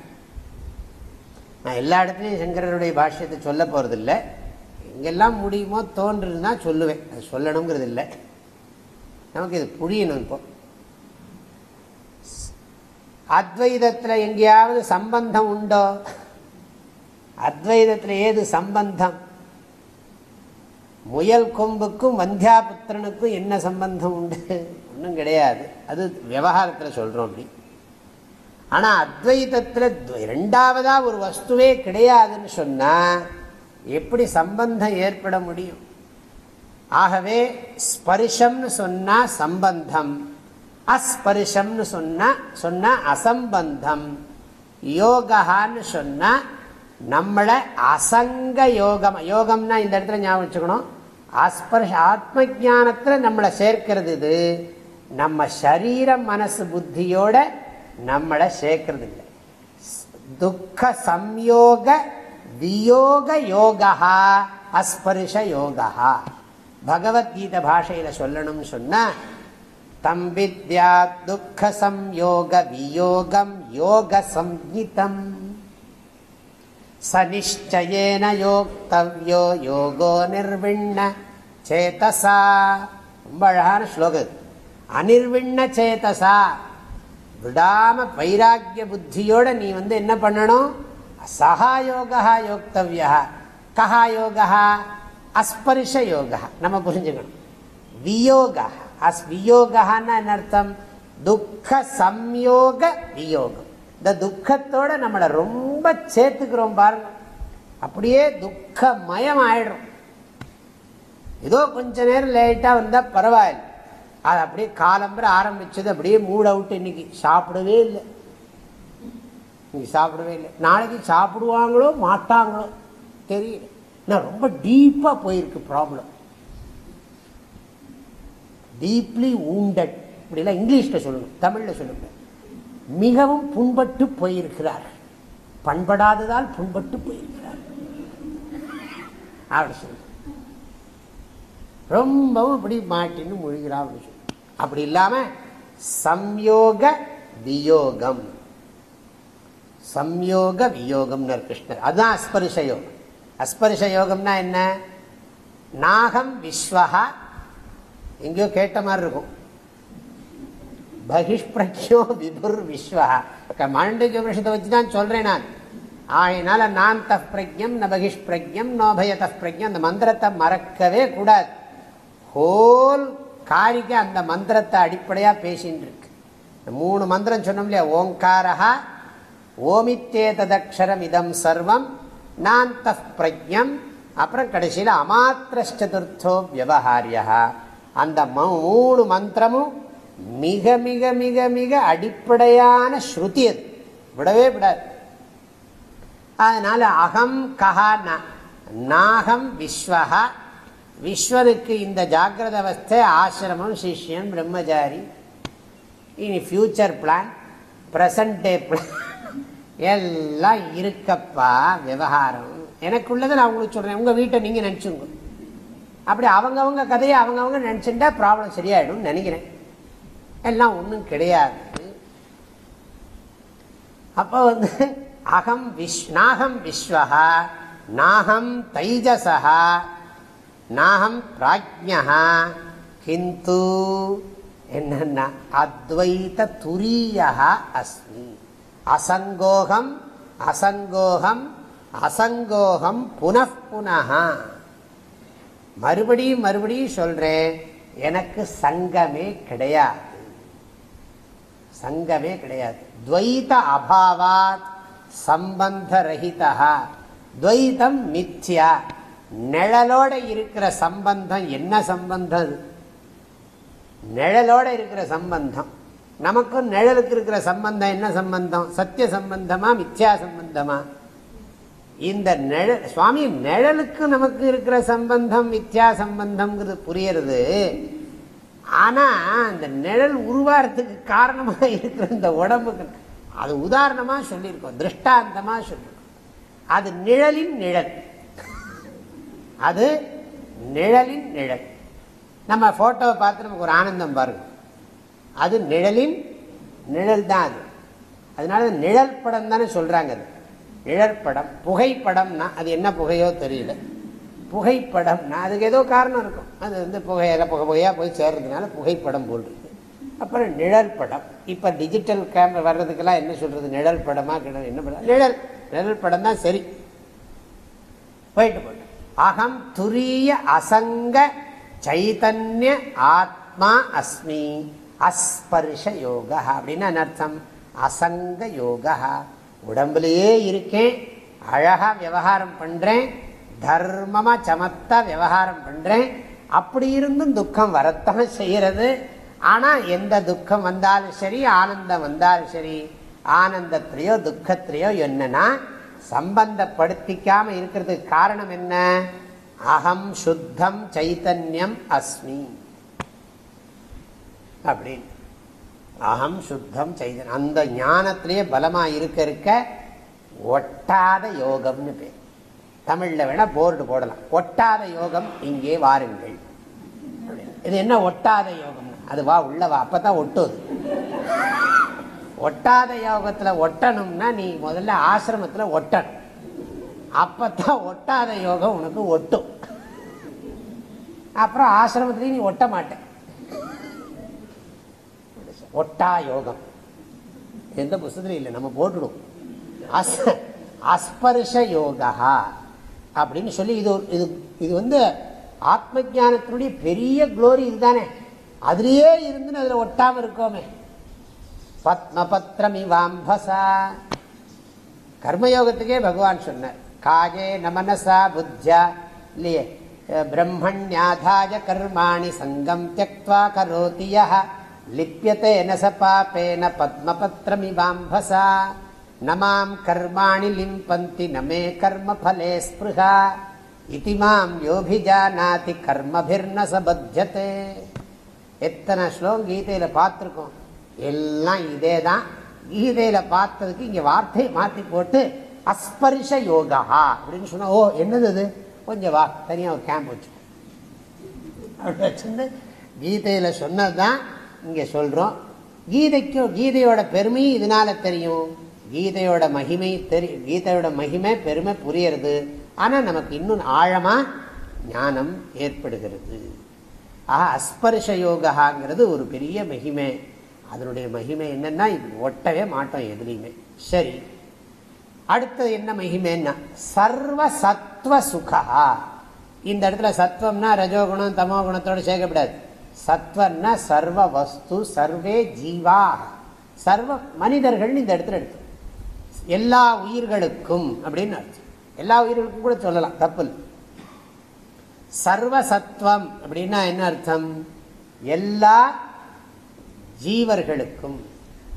நான் எல்லா இடத்துலையும் சங்கரருடைய பாஷ்யத்தை சொல்ல போகிறதில்லை எங்கெல்லாம் முடியுமோ தோன்றுன்னு சொல்லுவேன். அது சொல்லணுங்கிறது இல்லை நமக்கு இது புரியணும் இப்போ. அத்வைதத்தில் எங்கேயாவது சம்பந்தம் உண்டோ? அத்வைதத்தில் ஏது சம்பந்தம்? முயல் கொம்புக்கும் வந்தியாபுத்திரனுக்கும் என்ன சம்பந்தம் உண்டு? ஒன்றும் கிடையாது. அது விவகாரத்தில் சொல்கிறோம் அப்படி. ஆனால் அத்வைதத்தில் ரெண்டாவதாக ஒரு வஸ்துவே கிடையாதுன்னு சொன்னால் எப்படி சம்பந்தம் ஏற்பட முடியும்? ஆகவே ஸ்பர்ஷம்னு சொன்னால் சம்பந்தம். அஸ்பரிஷம்னு சொன்னா சொன்ன அசம்பந்தம். யோகான்னு சொன்னா நம்மளை அசங்க யோகம் யோகம்னா இந்த இடத்துல ஞாபகம் வச்சுக்கணும். அஸ்பர்ஷ ஆத்ம ஜானத்தில் நம்மளை சேர்க்கிறது இது. நம்ம சரீரம் மனசு புத்தியோட நம்மளை சேர்க்கறது இல்லை. துக்க சம்யோக வியோக யோகா அஸ்பரிஷ யோகா பகவத்கீதை பாஷையில் சொல்லணும்னு சொன்னால் தம் வித்யா துக்க சம்யோக வியோகம் யோக சம்ஹிதம் சனிச்சயேன யோக்தவ்யோ யோகோ நிர்விண்ண சேதசா ரொம்ப அழகான ஸ்லோகம் அனிர்விண்ண சேதசா விடாம வைராக்கிய புத்தியோட நீ வந்து என்ன பண்ணணும் சகா யோகா யோக்தவ்யா கஹா யோகா அஸ்பரிஷ யோகா நம்ம புரிஞ்சுக்கணும் வியோகா அஸ் வியோகான்னு என்ன அர்த்தம்? துக்க சம்யோக வியோகம். இந்த துக்கத்தோட நம்மளை ரொம்ப சேர்த்துக்கிறோம் பாருங்க. அப்படியே துக்கமயம் ஆயிடும் ஏதோ கொஞ்ச நேரம் லேட்டாக வந்தால் பரவாயில்ல. அது அப்படியே காலம்புற ஆரம்பிச்சது அப்படியே மூட் அவுட் இன்னைக்கு. சாப்பிடவே இல்லை. இன்னைக்கு சாப்பிடவே இல்லை. நாளைக்கு சாப்பிடுவாங்களோ மாட்டாங்களோ தெரியல. நான் ரொம்ப டீப்பாக போயிருக்கு ப்ராப்ளம் டீப்லி ஊண்டட் இப்படிலாம் இங்கிலீஷில் சொல்லணும் தமிழில் சொல்லணும் மிகவும் புண்பட்டு போயிருக்கிறார். பண்படாததால் புண்பட்டு போயிருக்கிறார். அப்படி சொல்லு. ரொம்பவும் இப்படி மாட்டின்னு முழுகிறா அப்படின்னு சொல்லு. அப்படி இல்லாம சம்யோக வியோகம். சம்யோக வியோகம்னு கிருஷ்ணர். அதுதான் அஸ்பரிஷ யோகம். அஸ்பரிஷ யோகம்னா என்ன? நாகம் விஸ்வகா எங்கேயோ கேட்ட மாதிரி இருக்கும். பகிஷ்பிரஜோ விபுர் விஸ்வா மாண்டூக்கிய விஷயத்தை வச்சு தான் சொல்கிறேன் நான். ஆயினால நான் தப் பிரஜம் ந பகிஷ்பிரஜம் நோபய தப் பிரஜம் அந்த மந்திரத்தை மறக்கவே கூடாது. ஹோல் காரிக்க அந்த மந்திரத்தை அடிப்படையாக பேசின்னு இருக்கு. மூணு மந்திரம் சொன்னோம் இல்லையா? ஓங்காரா ஓமித்தேததக்ஷரம் இதம் சர்வம் நான் தப் பிரஜம் அப்புறம் கடைசியில் அமாத்திர சதுர்த்தோ வியவஹாரியா அந்த மூணு மந்திரமும் மிக மிக மிக மிக அடிப்படையான ஸ்ருதி அது. விடவே விடாது. அதனால அகம் கஹா நாகம் விஸ்வஹா. விஸ்வனுக்கு இந்த ஜாகிரத அவஸ்தை ஆசிரமம் சிஷ்யன் பிரம்மச்சாரி இனி future plan present day plan எல்லாம் இருக்கப்பா விவகாரம். எனக்குள்ளதை நான் உங்களுக்கு சொல்கிறேன் உங்கள் வீட்டை நீங்கள் நினச்சுங்க அப்படி அவங்கவுங்க கதையை அவங்கவுங்க நினச்சிட்டா ப்ராப்ளம் சரியாயிடும் நினைக்கிறேன். எல்லாம் ஒன்றும் கிடையாது. அப்போ வந்து அகம் விஷ் நாகம் விஸ்வகா நாகம் தைஜசா நாகம் பிராஜ்யா கிந்து என்னன்னா அத்வைத துரியா அஸ்மி. அசங்கோகம் அசங்கோகம் அசங்கோகம் புனப்புனா மறுபடியும் மறுபடியும் சொல்றேன் எனக்கு சங்கமே கிடையாது. சங்கமே கிடையாது. துவைத அபாவாத் சம்பந்த ரஹிதா துவைதம் மித்யா. நிழலோட இருக்கிற சம்பந்தம் என்ன சம்பந்தம் நிழலோட இருக்கிற சம்பந்தம். நமக்கும் நிழலுக்கு இருக்கிற சம்பந்தம் என்ன சம்பந்தம்? சத்திய சம்பந்தமா மித்யா சம்பந்தமா? இந்த நிழல் சுவாமி நிழலுக்கு நமக்கு இருக்கிற சம்பந்தம் மித்யா சம்பந்தம்ங்கிறது புரியறது. ஆனா அந்த நிழல் உருவாரத்துக்கு காரணமாக இருக்கிற இந்த உடம்புக்கு அது உதாரணமா சொல்லியிருக்கோம் திருஷ்டாந்தமா சொல்லியிருக்கோம். அது நிழலின் நிழல். அது நிழலின் நிழல். நம்ம போட்டோவை பார்த்து நமக்கு ஒரு ஆனந்தம் பாருங்க. அது நிழலின் நிழல் தான் அது. அதனால நிழல் படம் தானே சொல்றாங்க அது. நிழற்படம் புகைப்படம்னா அது என்ன புகையோ தெரியல. புகைப்படம்னா அதுக்கு ஏதோ காரணம் இருக்கும். அது வந்து புகையில புகை புகையாக போய் சேர்றதுனால புகைப்படம் போல்றது அப்புறம் நிழல் படம் இப்போ டிஜிட்டல் கேமரா வர்றதுக்கெல்லாம் என்ன சொல்றது? நிழல் படமாக கிடல் என்ன படம் நிழல். நிழல் படம் தான் சரி. போயிட்டு போட்டு அகம் துரிய அசங்க சைதன்ய ஆத்மா அஸ்மி அஸ்பர்ஷ யோகா அப்படின்னு அர்த்தம்? அசங்க யோகா உடம்புலையே இருக்கேன் அழகா விவகாரம் பண்றேன் தர்மமா சமத்தா விவகாரம் பண்றேன். அப்படி இருந்தும் துக்கம் வரத்தான் செய்யறது ஆனா எந்த துக்கம் வந்தாலும் சரி ஆனந்தம் வந்தாலும் சரி ஆனந்தத்திலையோ துக்கத்திலையோ என்னன்னா சம்பந்தப்படுத்திக்காம இருக்கிறதுக்கு காரணம் என்ன? அகம் சுத்தம் சைத்தன்யம் அஸ்மி. அப்படின்னு. அகம் சுத்தம் சைதன்யம் அந்த ஞானத்திலேயே பலமா இருக்க இருக்க ஒட்டாத யோகம்னு பேர். தமிழ்ல வேணால் போர்டு போடலாம். ஒட்டாத யோகம் இங்கே வாருங்கள். இது என்ன ஒட்டாத யோகம் அது வா உள்ளவா அப்பதான் ஒட்டுது. ஒட்டாத யோகத்துல ஒட்டணும்னா நீ முதல்ல ஆசிரமத்துல ஒட்டணும். அப்பதான் ஒட்டாத யோகம் உனக்கு ஒட்டும். அப்புறம் ஆசிரமத்திலையும் நீ ஒட்ட மாட்டேன் ஒட்டா யோகம். எந்த புஸ்தத்துலையும் இல்லை நம்ம போட்டுடும். அஸ் அஸ்பர்ஷ யோகா அப்படின்னு சொல்லி இது இது இது வந்து ஆத்ம ஜானத்தினுடைய பெரிய குளோரி இதுதானே. அதுலேயே இருந்துன்னு அதில் ஒட்டாம இருக்கோமே. பத்மபத்திரம் இவாம்பசா கர்மயோகத்துக்கே பகவான் சொன்னார் காஜே நமனசா புத்தியா இல்லையே பிரம்மண்யாதாய கர்மாணி சங்கம் தியக்வா கரோதியா லிப்பியத்தை நச பாப்பேன பத்மபத்திரமிவாம்பசா நமாம் கர்மாணி லிம்பந்தி நமே கர்ம ஃபலே ஸ்பிருகா இதி மாம் யோபிஜானாதி கர்மபிர்ன சபத்தியதே எத்தனை ஸ்லோகம் கீதையில் பார்த்துருக்கோம். எல்லாம் இதே தான் கீதையில் பார்த்ததுக்கு இங்கே வார்த்தையை மாற்றி போட்டு அஸ்பரிஷ யோகா அப்படின்னு சொன்னால் ஓ என்னது அது? கொஞ்சம் வா தனியாக ஒரு கேம்ப் வச்சு அப்படி வச்சுருந்து கீதையில் சொன்னது தான் இங்கே சொல்கிறோம் கீதைக்கும் கீதையோட பெருமையும் இதனால தெரியும். கீதையோட மகிமை தெரியும் கீதையோட மகிமை பெருமை புரியறது. ஆனால் நமக்கு இன்னும் ஆழமாக ஞானம் ஏற்படுகிறது. ஆஹா அஸ்பர்ஷ யோகாங்கிறது ஒரு பெரிய மகிமை. அதனுடைய மகிமை என்னென்னா இது ஒட்டவே மாட்டோம் எதுலையுமே. சரி. அடுத்தது என்ன மகிமைன்னா சர்வ சத்வ சுகா இந்த இடத்துல சத்வம்னா ரஜோகுணம் தமோ குணத்தோட சேர்க்கப்படாது. சத்வன்னா சர்வ வஸ்து சர்வே ஜீவா சர்வ மனிதர்கள் இந்த இடத்துல எடுத்து எல்லா உயிர்களுக்கும் அப்படின்னு அர்த்தம். எல்லா உயிர்களுக்கும் கூட சொல்லலாம் தப்பு சர்வசத்வம் அப்படின்னா என்ன அர்த்தம்? எல்லா ஜீவர்களுக்கும்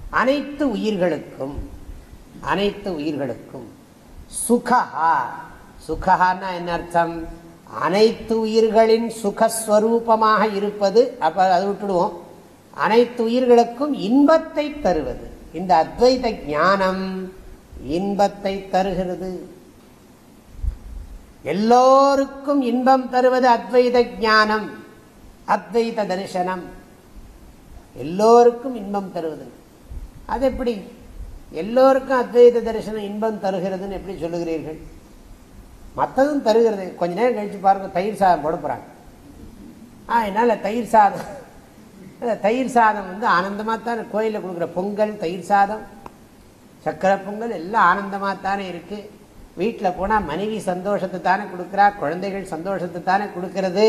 அனைத்து உயிர்களுக்கும் அனைத்து உயிர்களுக்கும் சுகஹா. சுகஹான்னா என்ன அர்த்தம்? அனைத்து உயிர்களின் சுகஸ்வரூபமாக இருப்பது அப்ப அது விட்டுடுவோம். அனைத்து உயிர்களுக்கும் இன்பத்தை தருவது. இந்த அத்வைத ஞானம் இன்பத்தை தருகிறது. எல்லோருக்கும் இன்பம் தருவது அத்வைத ஞானம் அத்வைத தரிசனம். எல்லோருக்கும் இன்பம் தருவது. அது எப்படி எல்லோருக்கும் அத்வைத தரிசனம் இன்பம் தருகிறதுன்னு எப்படி சொல்லுகிறீர்கள்? மற்றதும் தருகிறது. கொஞ்ச நேரம் கழிச்சு பாருங்க தயிர் சாதம் கொடுப்புறாங்க ஆ என்னால் தயிர் சாதம் தயிர் சாதம் வந்து ஆனந்தமாக தானே கோயிலில் கொடுக்குற பொங்கல் தயிர் சாதம் சக்கரை பொங்கல் எல்லாம் ஆனந்தமாக தானே இருக்குது வீட்டில் போனால் மனைவி சந்தோஷத்தை தானே கொடுக்குறா குழந்தைகள் சந்தோஷத்தை தானே கொடுக்கறது.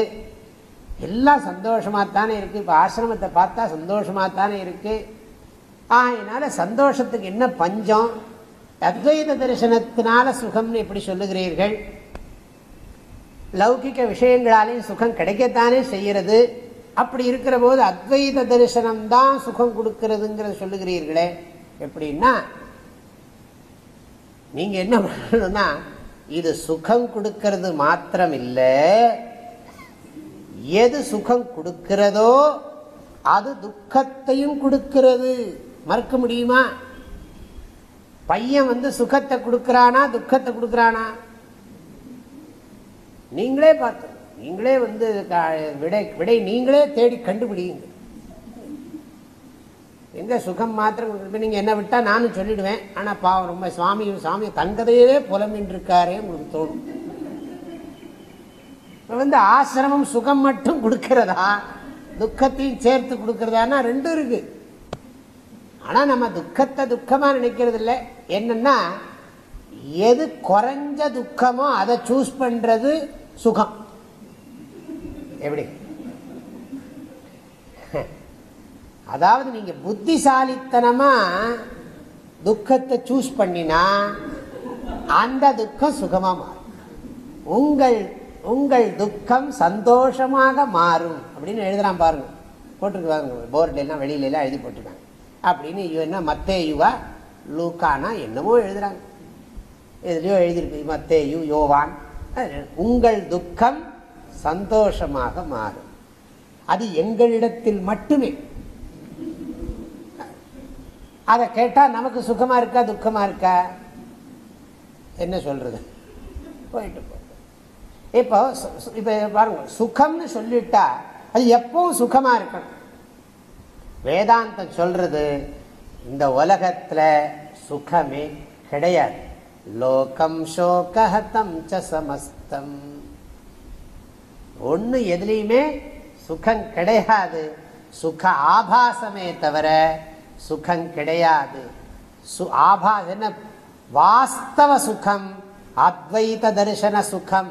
எல்லாம் சந்தோஷமாக தானே இருக்குது இப்போ ஆசிரமத்தை பார்த்தா சந்தோஷமாக தானே இருக்குது என்னால் சந்தோஷத்துக்கு என்ன பஞ்சம்? அத்வைத தரிசனத்தினால சுகம்னு எப்படி சொல்லுகிறீர்கள். லௌகிக்க விஷயங்களாலேயும் சுகம் கிடைக்கத்தானே செய்யறது அப்படி இருக்கிற போது அத்வைத தரிசனம் தான் சுகம் கொடுக்கிறதுங்கிறத சொல்லுகிறீர்களே. எப்படின்னா நீங்க என்ன பண்ணணும்னா இது சுகம் கொடுக்கிறது மாத்திரம் இல்லை எது சுகம் கொடுக்கிறதோ அது துக்கத்தையும் கொடுக்கிறது. மறக்க முடியுமா? பையன் வந்து சுகத்தை கொடுக்கறானா துக்கத்தை கொடுக்கறானா? நீங்களே பார்த்து நீங்களே வந்து க- விடை விடை நீங்களே தேடி கண்டுபிடிங்க எங்க சுகம் மாத்திரம் நீங்க என்ன விட்டா நானும் சொல்லிடுவேன். ஆனா பாவம் ரொம்ப சுவாமி சுவாமி தங்கதையே புலமின்னு இருக்காரே உங்களுக்கு தோணும். வந்து ஆசிரமம் சுகம் மட்டும் கொடுக்கிறதா? துக்கத்தையும் சேர்த்து கொடுக்கறதானா? ரெண்டும் இருக்கு. ஆனால் நம்ம துக்கத்தை துக்கமாக நினைக்கிறது இல்லை என்னென்னா எது குறைஞ்ச துக்கமோ அதை சூஸ் பண்ணுறது சுகம். எப்படி? அதாவது நீங்கள் புத்திசாலித்தனமாக துக்கத்தை சூஸ் பண்ணினா அந்த துக்கம் சுகமாக மாறும். உங்கள் உங்கள் துக்கம் சந்தோஷமாக மாறும் அப்படின்னு எழுதுறான் பாருங்க. போட்டிருக்காங்க போர்டுல எல்லாம் வெளியில எல்லாம் எழுதி போட்டிருக்காங்க. அப்படின்னு என்ன என்ன மத்தேயுவா? லூக்கானா என்னமோ எழுதுறாங்க. எதுலையோ எழுதியிருக்கு. மத்தேயு யோவான். உங்கள் துக்கம் சந்தோஷமாக மாறும். அது எங்களிடத்தில் மட்டுமே. அதை கேட்டால் நமக்கு சுகமாக இருக்கா துக்கமாக இருக்கா? என்ன சொல்கிறது போயிட்டு போ. இப்போ இப்போ பாருங்க. சுகம்னு சொல்லிட்டா அது எப்பவும் சுகமாக இருக்கணும். வேதாந்தம் சொல்றது இந்த உலகத்துல சுகமே கிடையாது. லோகம் சோகஹதம் ச சமஸ்தம். ஒன்று எதுலையுமே சுகம் கிடையாது. சுக ஆபாசமே தவிர சுகம் கிடையாது. சு ஆபா என்ன? வாஸ்தவ சுகம் அத்வைத தரிசன சுகம்.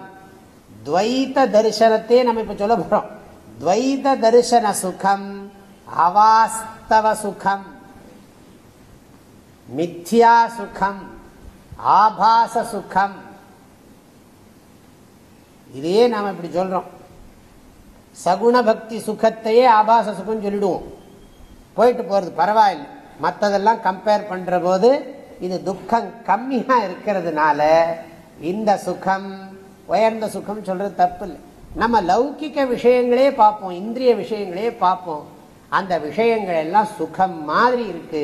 துவைத தரிசனத்தையே நம்ம இப்ப சொல்ல போறோம். துவைத தரிசன சுகம் அவாஸ்தவ சுகம் மித்யா சுகம் ஆபாச சுகம் இதையே நாம் இப்படி சொல்கிறோம் சகுண பக்தி சுகத்தையே ஆபாச சுகம் சொல்லிடுவோம். போயிட்டு போகிறது பரவாயில்லை. மற்றதெல்லாம் கம்பேர் பண்ணுற போது இது துக்கம் கம்மியாக இருக்கிறதுனால இந்த சுகம் உயர்ந்த சுகம் சொல்கிறது தப்பு இல்லை நம்ம லௌகிக்க விஷயங்களே பார்ப்போம் இந்திரிய விஷயங்களே பார்ப்போம். அந்த விஷயங்கள் எல்லாம் சுகம் மாதிரி இருக்கு.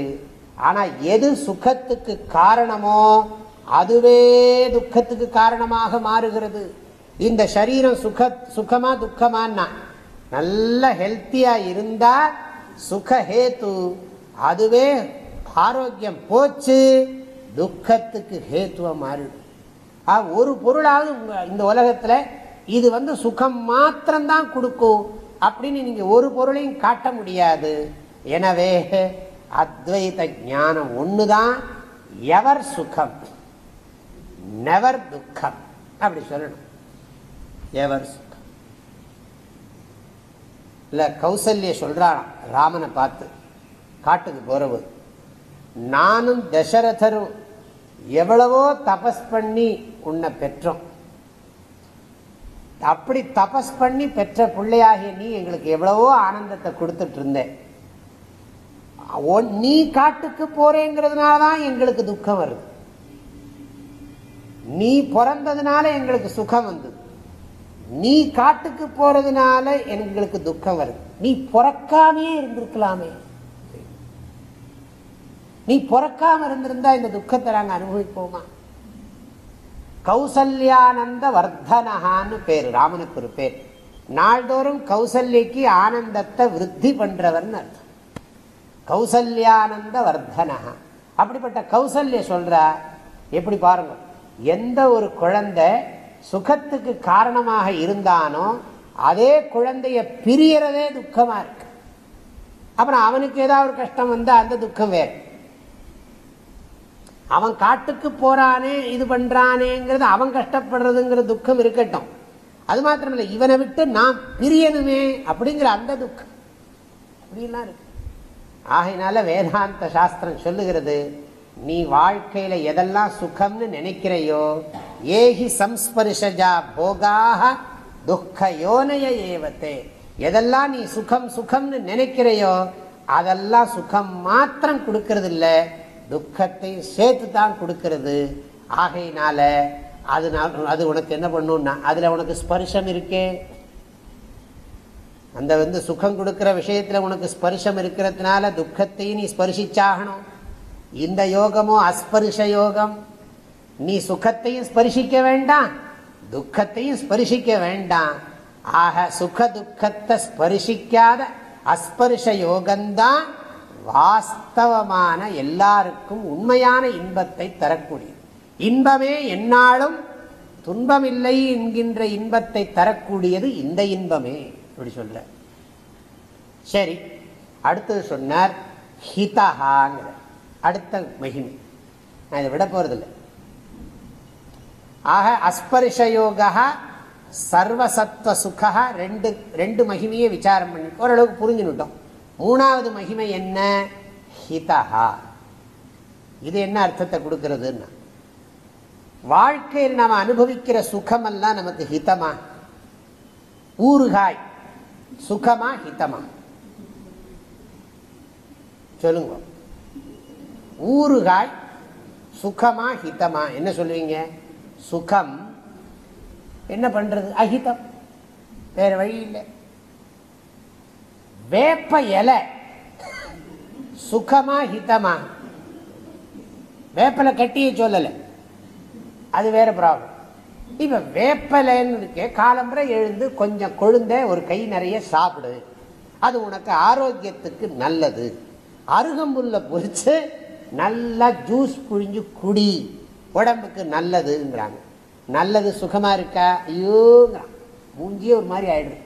ஆனா எது சுகத்துக்கு காரணமோ அதுவே துக்கத்துக்கு காரணமாக மாறுகிறது. இந்த சரீரம் சுக சுகமா துக்கமான்னா நல்ல ஹெல்த்தியா இருந்தா சுகஹேத்து அதுவே ஆரோக்கியம் போச்சு துக்கத்துக்கு ஹேத்துவா மாறிடும். ஒரு பொருளாவது இந்த உலகத்துல இது வந்து சுகம் மாத்திரம்தான் கொடுக்கும். அப்படின்னு நீங்கள் ஒரு பொருளையும் காட்ட முடியாது. எனவே அத்வைத ஞானம் ஒண்ணுதான் எவர் சுகம்? நெவர் துக்கம். அப்படி சொல்லணும். எவர் சுகம். இல்லை கௌசல்ய சொல்றாராம் ராமனை பார்த்து காட்டுக்கு போறவர் நானும் தசரதரும் எவ்வளவோ தபஸ் பண்ணி உன்னை பெற்றோம். அப்படி தபஸ் பண்ணி பெற்ற பிள்ளையாகிய நீ எங்களுக்கு எவ்வளவோ ஆனந்தத்தை கொடுத்துட்டு இருந்தேன் நீ காட்டுக்கு போறேங்கிறதுனால தான் எங்களுக்கு துக்கம் வருது. நீ பிறந்ததுனால எங்களுக்கு சுகம் வந்தது நீ காட்டுக்கு போறதுனால எங்களுக்கு துக்கம் வருது. நீ பிறக்காமையே இருந்திருக்கலாமே. நீ பிறக்காம இருந்திருந்தா இந்த துக்கத்தை நாங்க அனுபவிப்போமா? கௌசல்யானந்த வர்த்தனஹான்னு பேர் ராமனுக்கு ஒரு பேர். நாள்தோறும் கௌசல்யக்கு ஆனந்தத்தை விருத்தி பண்றவர்னு அர்த்தம். கௌசல்யானந்த வர்த்தனஹா அப்படிப்பட்ட கௌசல்ய சொல்ற எப்படி பாருங்க எந்த ஒரு குழந்தை சுகத்துக்கு காரணமாக இருந்தானோ அதே குழந்தைய பிரியறதே துக்கமா இருக்கு. அப்புறம் அவனுக்கு ஏதாவது ஒரு கஷ்டம் வந்தா அந்த துக்கம் வேறு. அவன் காட்டுக்கு போறானே இது பண்றானேங்கிறது அவன் கஷ்டப்படுறதுங்கிற துக்கம் இருக்கட்டும். அது மாத்திரமில்லை இவனை விட்டு நான் பிரியணுமே அப்படிங்கிற அந்த துக்கம். அப்படிலாம் இருக்கு. ஆகையினால வேதாந்த சாஸ்திரம் சொல்லுகிறது நீ வாழ்க்கையில எதெல்லாம் சுகம்னு நினைக்கிறையோ ஏஹி சம்ஸ்பர்ஷஜா போகாக துக்க யோனைய ஏவத்தே. எதெல்லாம் நீ சுகம் சுகம்னு நினைக்கிறையோ அதெல்லாம் சுகம் மாத்திரம் கொடுக்கறது இல்லை துக்கத்தை சேர்த்து தான் கொடுக்கறது. ஆகையினால அது அது உனக்கு என்ன பண்ணுன்னா அதில் உனக்கு ஸ்பர்ஷம் இருக்கே. அந்த வந்து சுகம் கொடுக்குற விஷயத்துல உனக்கு ஸ்பர்ஷம் இருக்கிறதுனால துக்கத்தையும் நீ ஸ்பர்ஷிச்சாகணும். இந்த யோகமோ அஸ்பர்ஷ யோகம். நீ சுகத்தையும் ஸ்பரிசிக்க வேண்டாம். துக்கத்தையும் ஸ்பரிசிக்க வேண்டாம். ஆக சுக துக்கத்தை ஸ்பரிசிக்காத அஸ்பர்ஷ யோகம்தான் வாஸ்தவமான எல்லாருக்கும் உண்மையான இன்பத்தை தரக்கூடியது. இன்பமே என்னாலும் துன்பமில்லை என்கின்ற இன்பத்தை தரக்கூடியது இந்த இன்பமே அப்படி சொல்ற. சரி அடுத்தது சொன்னார் ஹிதஹாங்கிற. அடுத்த மகிமை. நான் இதை விட போறதில்லை. ஆக அஸ்பரிஷயோகா சர்வசத்வ சுகா ரெண்டு ரெண்டு மகிமையை விசாரம் பண்ணி ஓரளவுக்கு புரிஞ்சுனுட்டோம் மூணாவது மகிமை என்ன? ஹிதஹா. இது என்ன அர்த்தத்தை கொடுக்கறதுன்னா? வாழ்க்கையில் நாம் அனுபவிக்கிற சுகமெல்லாம் நமக்கு ஹிதமா? ஊறுகாய். சுகமா ஹிதமா? சொல்லுங்க. ஊறுகாய் சுகமா ஹிதமா? என்ன சொல்லுவீங்க? சுகம். என்ன பண்றது? அஹிதம். வேற வழி இல்லை. வேப்ப இலை. சுகமா ஹிதமா. வேப்பலை கட்டியே சொல்லலை. அது வேற ப்ராப்ளம் இப்ப வேப்பலைன்னு இருக்கே காலம்புரை எழுந்து கொஞ்சம் கொழுந்த ஒரு கை நிறைய சாப்பிடு. அது உனக்கு ஆரோக்கியத்துக்கு நல்லது. அருகம்புல்ல பொறிச்சு நல்லா ஜூஸ் புழிஞ்சு குடி. உடம்புக்கு நல்லதுங்கிறாங்க. நல்லது சுகமா இருக்கா? ஐயோங்கிறான். மூஞ்சியே ஒரு மாதிரி ஆயிடுது.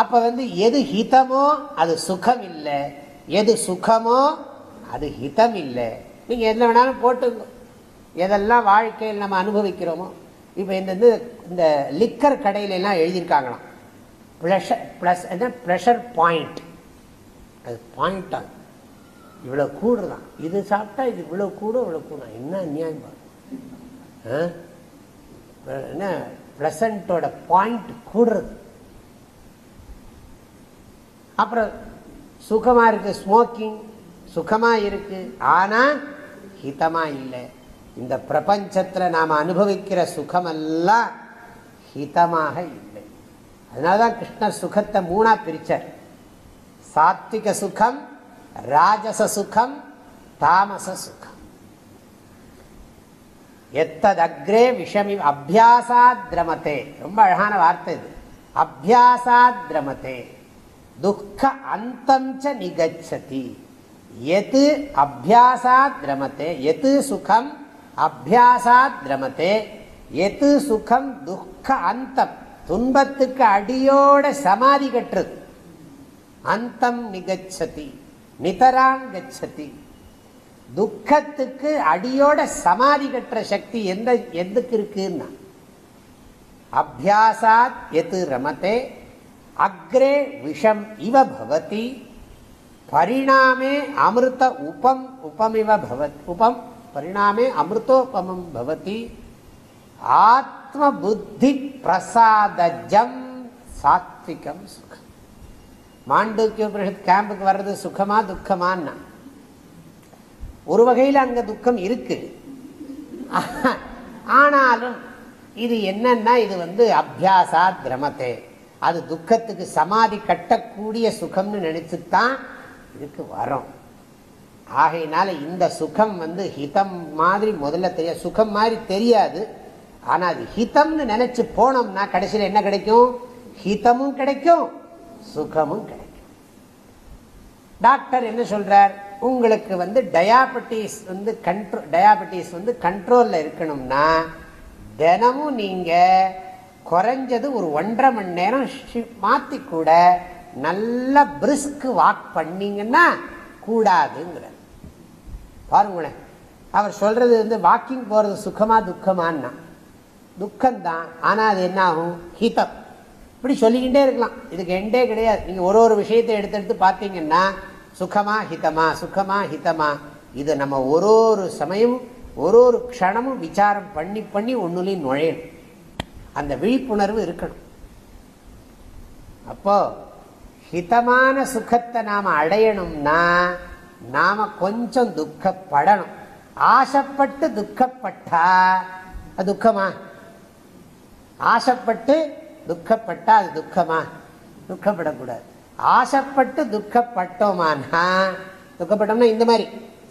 அப்போ வந்து எது ஹிதமோ அது சுகம் இல்லை எது சுகமோ அது ஹிதம் இல்லை நீங்கள் என்ன வேணாலும் போட்டுங்க. எதெல்லாம் வாழ்க்கையில் நம்ம அனுபவிக்கிறோமோ. இப்போ இந்த இந்த லிக்கர் கடையிலெல்லாம் எழுதியிருக்காங்களாம். ப்ளஷர் ப்ளஸ் என்ன? ப்ளஷர் பாயிண்ட் அது பாயிண்டா இவ்வளோ கூடுதான். இது சாப்பிட்டா இது இவ்வளோ கூடும் இவ்வளோ கூடும். என்ன அநியாயம் பாரு. என்ன? ப்ளசண்ட்டோட பாயிண்ட் கூடுறது. அப்புறம் சுகமாக இருக்குது ஸ்மோக்கிங் சுகமாக இருக்குது ஆனால் ஹிதமாக இல்லை. இந்த பிரபஞ்சத்தில் நாம் அனுபவிக்கிற சுகமெல்லாம் ஹிதமாக இல்லை. அதனால தான் கிருஷ்ணர் சுகத்தை மூணா பிரித்தார் சாத்விக சுகம் ராஜச சுகம் தாமச சுகம். எத்ததக்ரே விஷமி அபியாசாத் திரமத்தே ரொம்ப அழகான வார்த்தை இது. அபியாசாத் திரமத்தே துக்க அந்தம் ச நிகச்சதி. எது அபியாசாத் ரமத்தே எது சுகம் அபியாசாத் ரமத்தே எது சுகம் துக்க அந்தம் துன்பத்துக்கு அடியோட சமாதி கட்டுறது அந்தம் நிகச்சதி நிதரான் கச்சதி. துக்கத்துக்கு அடியோட சமாதி கட்டுற சக்தி எந்த எதுக்கு இருக்குன்னா? அபியாசாத் எது ரமத்தே அக்ரே விஷம் இவ பவதி பரிணாமே அமிர்த உபம் உபமிவ பவத் உபம் பரிணாமே அமிர்தோபமம் பவதி ஆத்ம புத்தி பிரசாதஜம் சாத்விகம் சுகம் மாண்டூக்கிய உபனிஷத் கேம்புக்கு வர்றது சுகமா துக்கமான்னா? ஒரு வகையில் அங்கே துக்கம் இருக்கு ஆனாலும் இது என்னன்னா இது வந்து அபியாசா திரமத்தே. அது துக்கத்துக்கு சமாதி கட்டக்கூடிய சுகம்னு நினைச்சுத்தான் இதுக்கு வரும். ஆகையினால இந்த சுகம் வந்து ஹிதம் மாதிரி முதல்ல தெரிய சுகம் மாதிரி தெரியாது. ஆனால் அது ஹிதம்னு நினைச்சு போனோம்னா கடைசியில் என்ன கிடைக்கும்? ஹிதமும் கிடைக்கும் சுகமும் கிடைக்கும். டாக்டர் என்ன சொல்றார்? உங்களுக்கு வந்து டயாபட்டிஸ் வந்து கண்ட்ரோ டயாபட்டிஸ் வந்து கண்ட்ரோலில் இருக்கணும்னா தினமும் நீங்கள் குறைஞ்சது ஒரு ஒன்றரை மணி நேரம் மாத்தி கூட நல்ல பிரிஸ்க் வாக் பண்ணீங்கன்னா கூடாதுங்கிற பாருங்களேன் அவர் சொல்றது வந்து வாக்கிங் போறது சுகமா துக்கமானா துக்கம்தான். ஆனா அது என்ன ஆகும்? ஹிதம். இப்படி சொல்லிக்கிட்டே இருக்கலாம். இதுக்கு எண்டே கிடையாது. நீங்க ஒரு ஒரு விஷயத்தை எடுத்து எடுத்து பார்த்தீங்கன்னா சுகமா ஹிதமா சுகமா ஹிதமா. இது நம்ம ஒரு ஒரு சமயமும் ஒரு ஒரு க்ஷணமும் விசாரம் பண்ணி பண்ணி ஒன்றுலையும் நுழையணும். அந்த விழிப்புணர்வு இருக்கணும். அப்போ ஹிதமான சுகத்தை நாம் அடையணும்னா நாம கொஞ்சம் துக்கப்படணும். ஆசைப்பட்டு துக்கப்பட்டா அது துக்கமா? ஆசைப்பட்டு துக்கப்பட்டா அது துக்கமா? துக்கப்படக்கூடாது. ஆசைப்பட்டு துக்கப்பட்டோமானா துக்கப்பட்டோம்னா இந்த மாதிரி.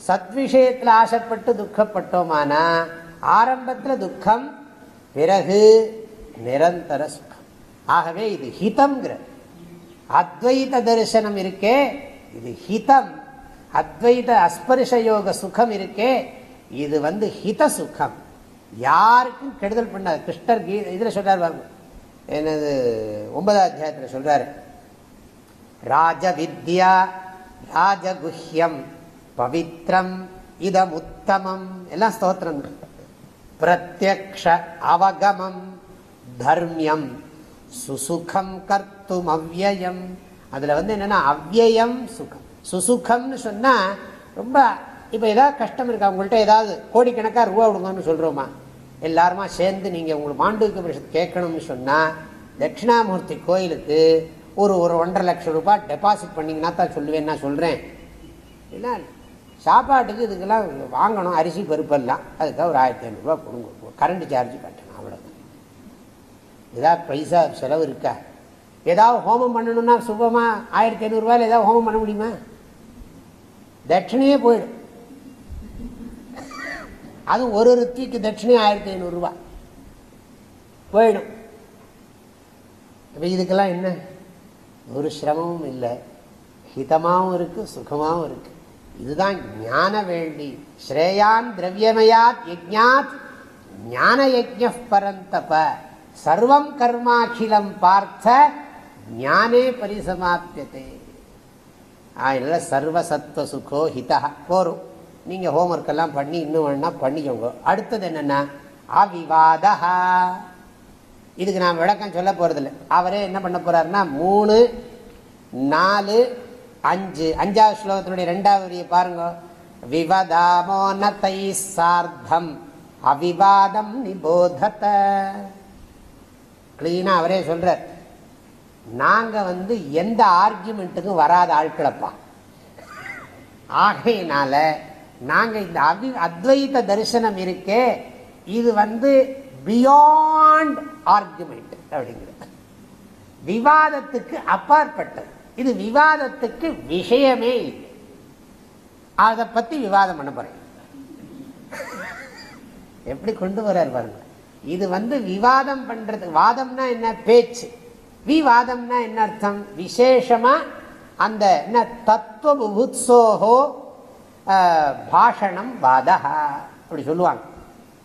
சத்விஷயத்தில் ஆசைப்பட்டு துக்கப்பட்டோமானா ஆரம்பத்தில் துக்கம் பிறகு நிரந்தர சுகம். ஆகவே இது ஹிதம்ங்கிற. அத்வைத தரிசனம் இருக்கே இது ஹிதம். அத்வைத அஸ்பரிஷ யோக சுகம் இருக்கே இது வந்து ஹித சுகம். யாருக்கும் கெடுதல் பண்ணாது. கிருஷ்ணர் கீ இதில் சொல்றார் பாருங்க. என்னது ஒன்பதாம் அத்தியாயத்தில் சொல்றாரு. ராஜ வித்யா ராஜகுஹ்யம் பவித்ரம் இதம் உத்தமம் எல்லாம் ஸ்தோத்திரம் பிரத்யக்ஷ அவகமம். தர்மியம். சுசுகம் கர்த்தும் அவ்வயம். அதில் வந்து என்னென்னா அவ்வயம் சுகம். சுசுகம்னு சொன்னால் ரொம்ப இப்போ ஏதாவது கஷ்டம் இருக்கா? உங்கள்கிட்ட ஏதாவது கோடிக்கணக்காக ரூபா விடுங்கன்னு சொல்கிறோமா எல்லாருமா சேர்ந்து நீங்கள் உங்களுக்கு மாண்டூக்க பரிஷத்து கேட்கணும்னு சொன்னால் தட்சிணாமூர்த்தி கோயிலுக்கு ஒரு ஒரு ஒன்றரை லட்சம் ரூபாய் டெபாசிட் பண்ணிங்கன்னா தான் சொல்லுவேன் நான் சொல்கிறேன் இல்லை சாப்பாட்டுக்கு இதுக்கெல்லாம் வாங்கணும் அரிசி பருப்பெல்லாம். அதுக்காக ஒரு ஆயிரத்தி ஐநூறுரூவா கொடுங்க. கரண்ட் சார்ஜ் ஏதாவது பைசா செலவு இருக்கா? ஏதாவது ஹோமம் பண்ணணும்னா சுபமாக ஆயிரத்தி ஐநூறுரூவாயில் ஏதாவது ஹோமம் பண்ண முடியுமா? தட்சிணையே போயிடும். அதுவும் ஒரு ரித்திக்கு தட்சிணை ஆயிரத்தி ஐநூறுரூவா போயிடும். இப்போ இதுக்கெல்லாம் என்ன? ஒரு சிரமமும் இல்லை. ஹிதமாகவும் இருக்குது சுகமாகவும் இருக்குது இதுதான் ஞான வேண்டி ஸ்ரேயான் திரவியமயாத் யஜ்ஞாத் ஞான யஜ்ஞ பரந்தப. சர்வம் கர்மாக்கிலம் பார்த்த ஞானே பரிசமாப்பியதே அதனால சர்வசத்துவ சுகோ ஹிதா. போரும் நீங்கள் ஹோம்ஒர்க் எல்லாம் பண்ணி இன்னும் வேணா பண்ணிக்கோங்க. அடுத்தது என்னென்னா அவிவாதா இதுக்கு நான் விளக்கம் சொல்ல போகிறதில்ல அவரே என்ன பண்ண போகிறாருன்னா மூணு நாலு அஞ்சு. அஞ்சாவது ஸ்லோகத்தினுடைய ரெண்டாவது வரியை பாருங்க. விவதாமோ நை சார்த்தம். அவிவாதம் நிபோதத்தை கிளீனாக அவரே சொல்றார். நாங்க வந்து எந்த ஆர்கியூமெண்ட்டுக்கும் வராத ஆட்களப்பா. ஆகையினால நாங்க இந்த அவி அத்வைத தரிசனம் இருக்கே இது வந்து பியாண்ட் ஆர்குமெண்ட் அப்படிங்கிறது. விவாதத்துக்கு அப்பாற்பட்டது. இது விவாதத்துக்கு விஷயமே இல்லை. அதை பத்தி விவாதம் பண்ண போகிறேன் எப்படி கொண்டு வர்றார் பாருங்க. இது வந்து விவாதம் பண்றது. வாதம்னா என்ன? பேச்சு. விவாதம்னா என்ன அர்த்தம்? விசேஷமா அந்த என்ன தத்துவ புபுத்சோகோ பாஷணம் வாதா அப்படி சொல்லுவாங்க.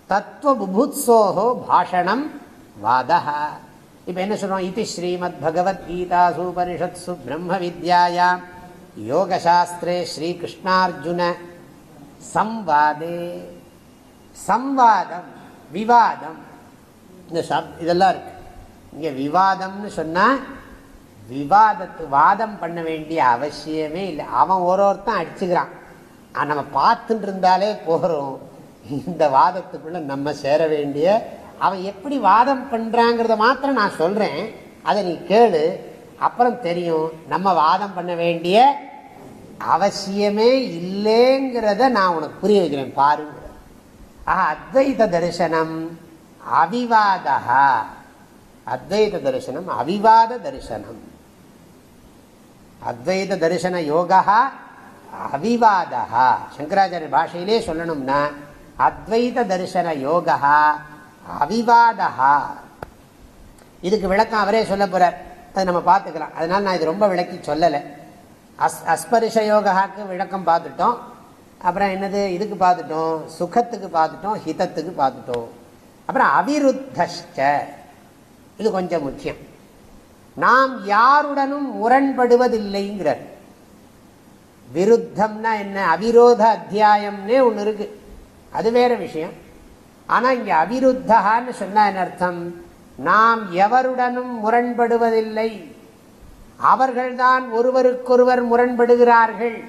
தத்துவ புபுத்சோகோ பாஷணம் வாதா இப்போ என்ன சொல்றோம்? இது ஸ்ரீமத் பகவத்கீதாசு உபனிஷத்சு பிரம்ம வித்யாயாம். யோகசாஸ்திரே ஸ்ரீகிருஷ்ணார்ஜுன. சம்வாதே. சம்வாதம் விவாதம். இந்த சப் இதெல்லாம் இருக்கு. இங்கே விவாதம்னு சொன்னால் விவாதத்து வாதம் பண்ண வேண்டிய அவசியமே இல்லை. அவன் ஒரு ஒருத்தன் அடிச்சுக்கிறான். நம்ம பார்த்துட்டு இருந்தாலே போகிறோம் இந்த வாதத்துக்குள்ள நம்ம சேர வேண்டிய அவன் எப்படி வாதம் பண்ணுறாங்கிறத மாத்திரம் நான் சொல்கிறேன் அதை நீ கேளு. அப்புறம் தெரியும் நம்ம வாதம் பண்ண வேண்டிய அவசியமே இல்லைங்கிறத நான் உனக்கு புரிய வைக்கிறேன். பாருங்க ஆஹா அத்வைத தரிசனம். அவிவாதா அத்வைத தரிசனம் அவிவாத தரிசனம். அத்வைத தரிசன யோகா அவிவாதா சங்கராச்சாரிய பாஷையிலே சொல்லணும்னா அத்வைத தரிசன யோகா அவிவாதா இதுக்கு விளக்கம் அவரே சொல்ல போறார். அதை நம்ம பார்த்துக்கலாம். அதனால நான் இது ரொம்ப விளக்கி சொல்லலை. அஸ் அஸ்பரிஷ யோகாக்கு விளக்கம் பார்த்துட்டோம். அப்புறம் என்னது? இதுக்கு பார்த்துட்டோம். சுகத்துக்கு பார்த்துட்டோம். ஹிதத்துக்கு பார்த்துட்டோம். அப்புறம் அவிருத்தஷ்ட. இது கொஞ்சம் முக்கியம். நாம் யாருடனும் முரண்படுவதில்லைங்கிறார். விருத்தம்னா என்ன? அவிரோத அத்தியாயம்னே ஒன்று இருக்கு. அது வேற விஷயம். ஆனால் இங்கே அவிருத்தகான்னு சொன்னால் என்ன அர்த்தம்? நாம் எவருடனும் முரண்படுவதில்லை. அவர்கள்தான் ஒருவருக்கொருவர் முரண்படுகிறார்கள்.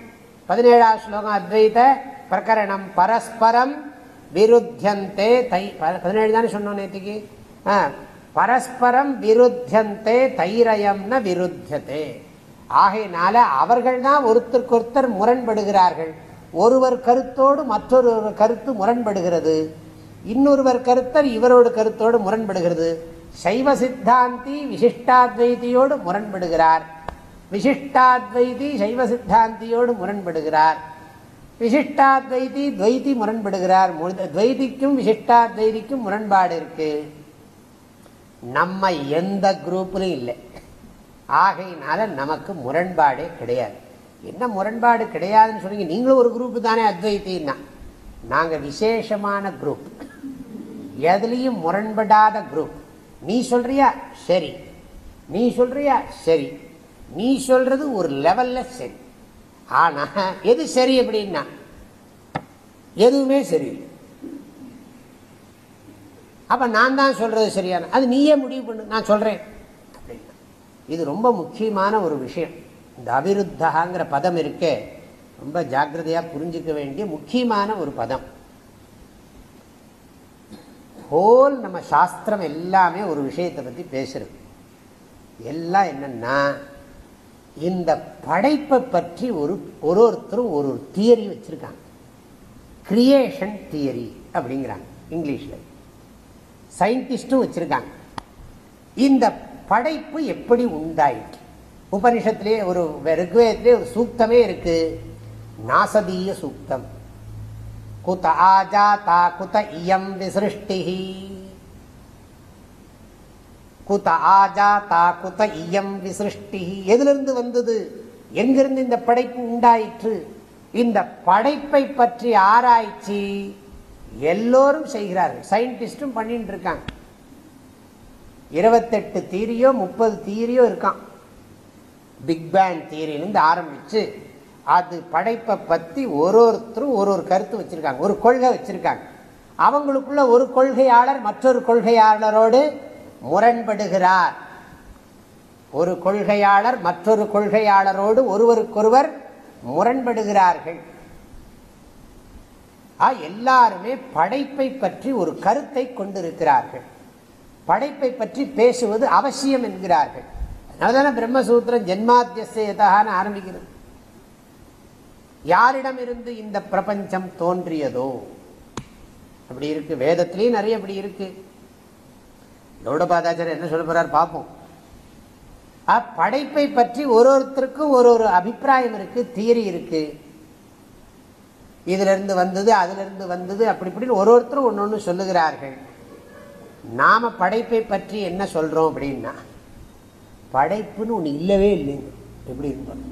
பதினேழாம் ஸ்லோகம் அத்வைத பிரகரணம் பரஸ்பரம் விருத்தியந்தே தை பதினேழு தானே சொன்னோம் நேற்றுக்கு பரஸ்பரம் விருத்தியந்தே தைரயம்ன விருத்தியதே. ஆகையினால அவர்கள் தான் ஒருத்தருக்கொருத்தர் முரண்படுகிறார்கள். ஒருவர் கருத்தோடு மற்றொரு கருத்து முரண்படுகிறது. இன்னொருவர் கருத்தர் இவரோட கருத்தோடு முரண்படுகிறது. சைவ சித்தாந்தி விசிஷ்டாத்வைதியோடு முரண்படுகிறார். விசிஷ்டாத்வைதி சைவ சித்தாந்தியோடு முரண்படுகிறார். விசிஷ்டாத்வைதி துவைதி முரண்படுகிறார். துவைதிக்கும் விசிஷ்டாத்வைதிக்கும் முரண்பாடு இருக்கு. நம்ம எந்த குரூப்லையும் இல்லை. ஆகையினால நமக்கு முரண்பாடே கிடையாது. என்ன முரண்பாடு கிடையாதுன்னு சொன்னீங்க நீங்களும் ஒரு குரூப் தானே அத்வைத்தின்னா. நாங்கள் விசேஷமான குரூப். எதுலேயும் முரண்படாத குரூப். நீ சொல்றியா? சரி. நீ சொல்றியா? சரி. நீ சொல்றது ஒரு லெவல்ல சரி. ஆனா எது சரி அப்படின்னா எதுவுமே சரியில்லை. அப்ப நான் தான் சொல்றது சரியான அது நீயே முடிவு பண்ணு நான் சொல்றேன். இது ரொம்ப முக்கியமான ஒரு விஷயம். இந்த அபிருத்தகாங்கிற பதம் இருக்கே ரொம்ப ஜாக்கிரதையா புரிஞ்சுக்க வேண்டிய முக்கியமான ஒரு பதம். ஹோல் நம்ம சாஸ்திரம் எல்லாமே ஒரு விஷயத்தை பத்தி பேசுறது. எல்லாம் என்னன்னா இந்த படைப்பை பற்றி ஒரு ஒரு ஒருத்தரும் ஒரு ஒரு தியரி வச்சுருக்காங்க. கிரியேஷன் தியரி அப்படிங்கிறாங்க இங்கிலீஷில். சயின்டிஸ்டும் வச்சுருக்காங்க. இந்த படைப்பு எப்படி உண்டாயிட்டு உபனிஷத்துலேயே ஒரு ருக்வேதத்திலே ஒரு சூக்தமே இருக்குது நாசதீய சூக்தம். குத ஆஜாதா குத இயம் விசிருஷ்டிஹி. குத ஆஜாதா குத இயம் விசிருஷ்டி. எதிலிருந்து வந்தது? எங்கிருந்து இந்த படைப்பு உண்டாயிற்று? இந்த படைப்பை பற்றி ஆராய்ச்சி எல்லோரும் செய்கிறார்கள். சயின்டிஸ்டும் பண்ணிட்டு இருக்காங்க. இருபத்தெட்டு தீரியோ முப்பது தீரியோ இருக்கான் பிக் பேங் தீரியிலிருந்து ஆரம்பிச்சு அது படைப்பை பற்றி ஒரு ஒருத்தரும் ஒரு ஒரு கருத்து வச்சிருக்காங்க. ஒரு கொள்கை வச்சிருக்காங்க. அவங்களுக்குள்ள ஒரு கொள்கையாளர் மற்றொரு கொள்கையாளரோடு முரண்படுகிறார். ஒரு கொள்கையாளர் மற்றொரு கொள்கையாளரோடு ஒருவருக்கொருவர் முரண்படுகிறார்கள். எல்லாருமே படைப்பை பற்றி ஒரு கருத்தை கொண்டிருக்கிறார்கள். படைப்பை பற்றி பேசுவது அவசியம் என்கிறார்கள். அதனால பிரம்மசூத்திரம் ஜென்மாத்தியசேதான்னு ஆரம்பிக்கிறது. யாரிடம் இருந்து இந்த பிரபஞ்சம் தோன்றியதோ? அப்படி இருக்கு. வேதத்திலையும் நிறைய அப்படி இருக்கு. கௌடபாதாச்சாரியர் என்ன சொல்ல போறார் பார்ப்போம் படைப்பை பற்றி ஒரு ஒருத்தருக்கும் ஒரு ஒரு அபிப்பிராயம் இருக்கு தியரி இருக்கு. இதுல இருந்து வந்தது அதுல இருந்து வந்தது அப்படி இப்படின்னு ஒரு ஒருத்தரும் ஒன்னு ஒன்று சொல்லுகிறார்கள். நாம படைப்பை பற்றி என்ன சொல்றோம் அப்படின்னா படைப்புன்னு ஒன்று இல்லவே இல்லைங்க. எப்படி இருந்தோம்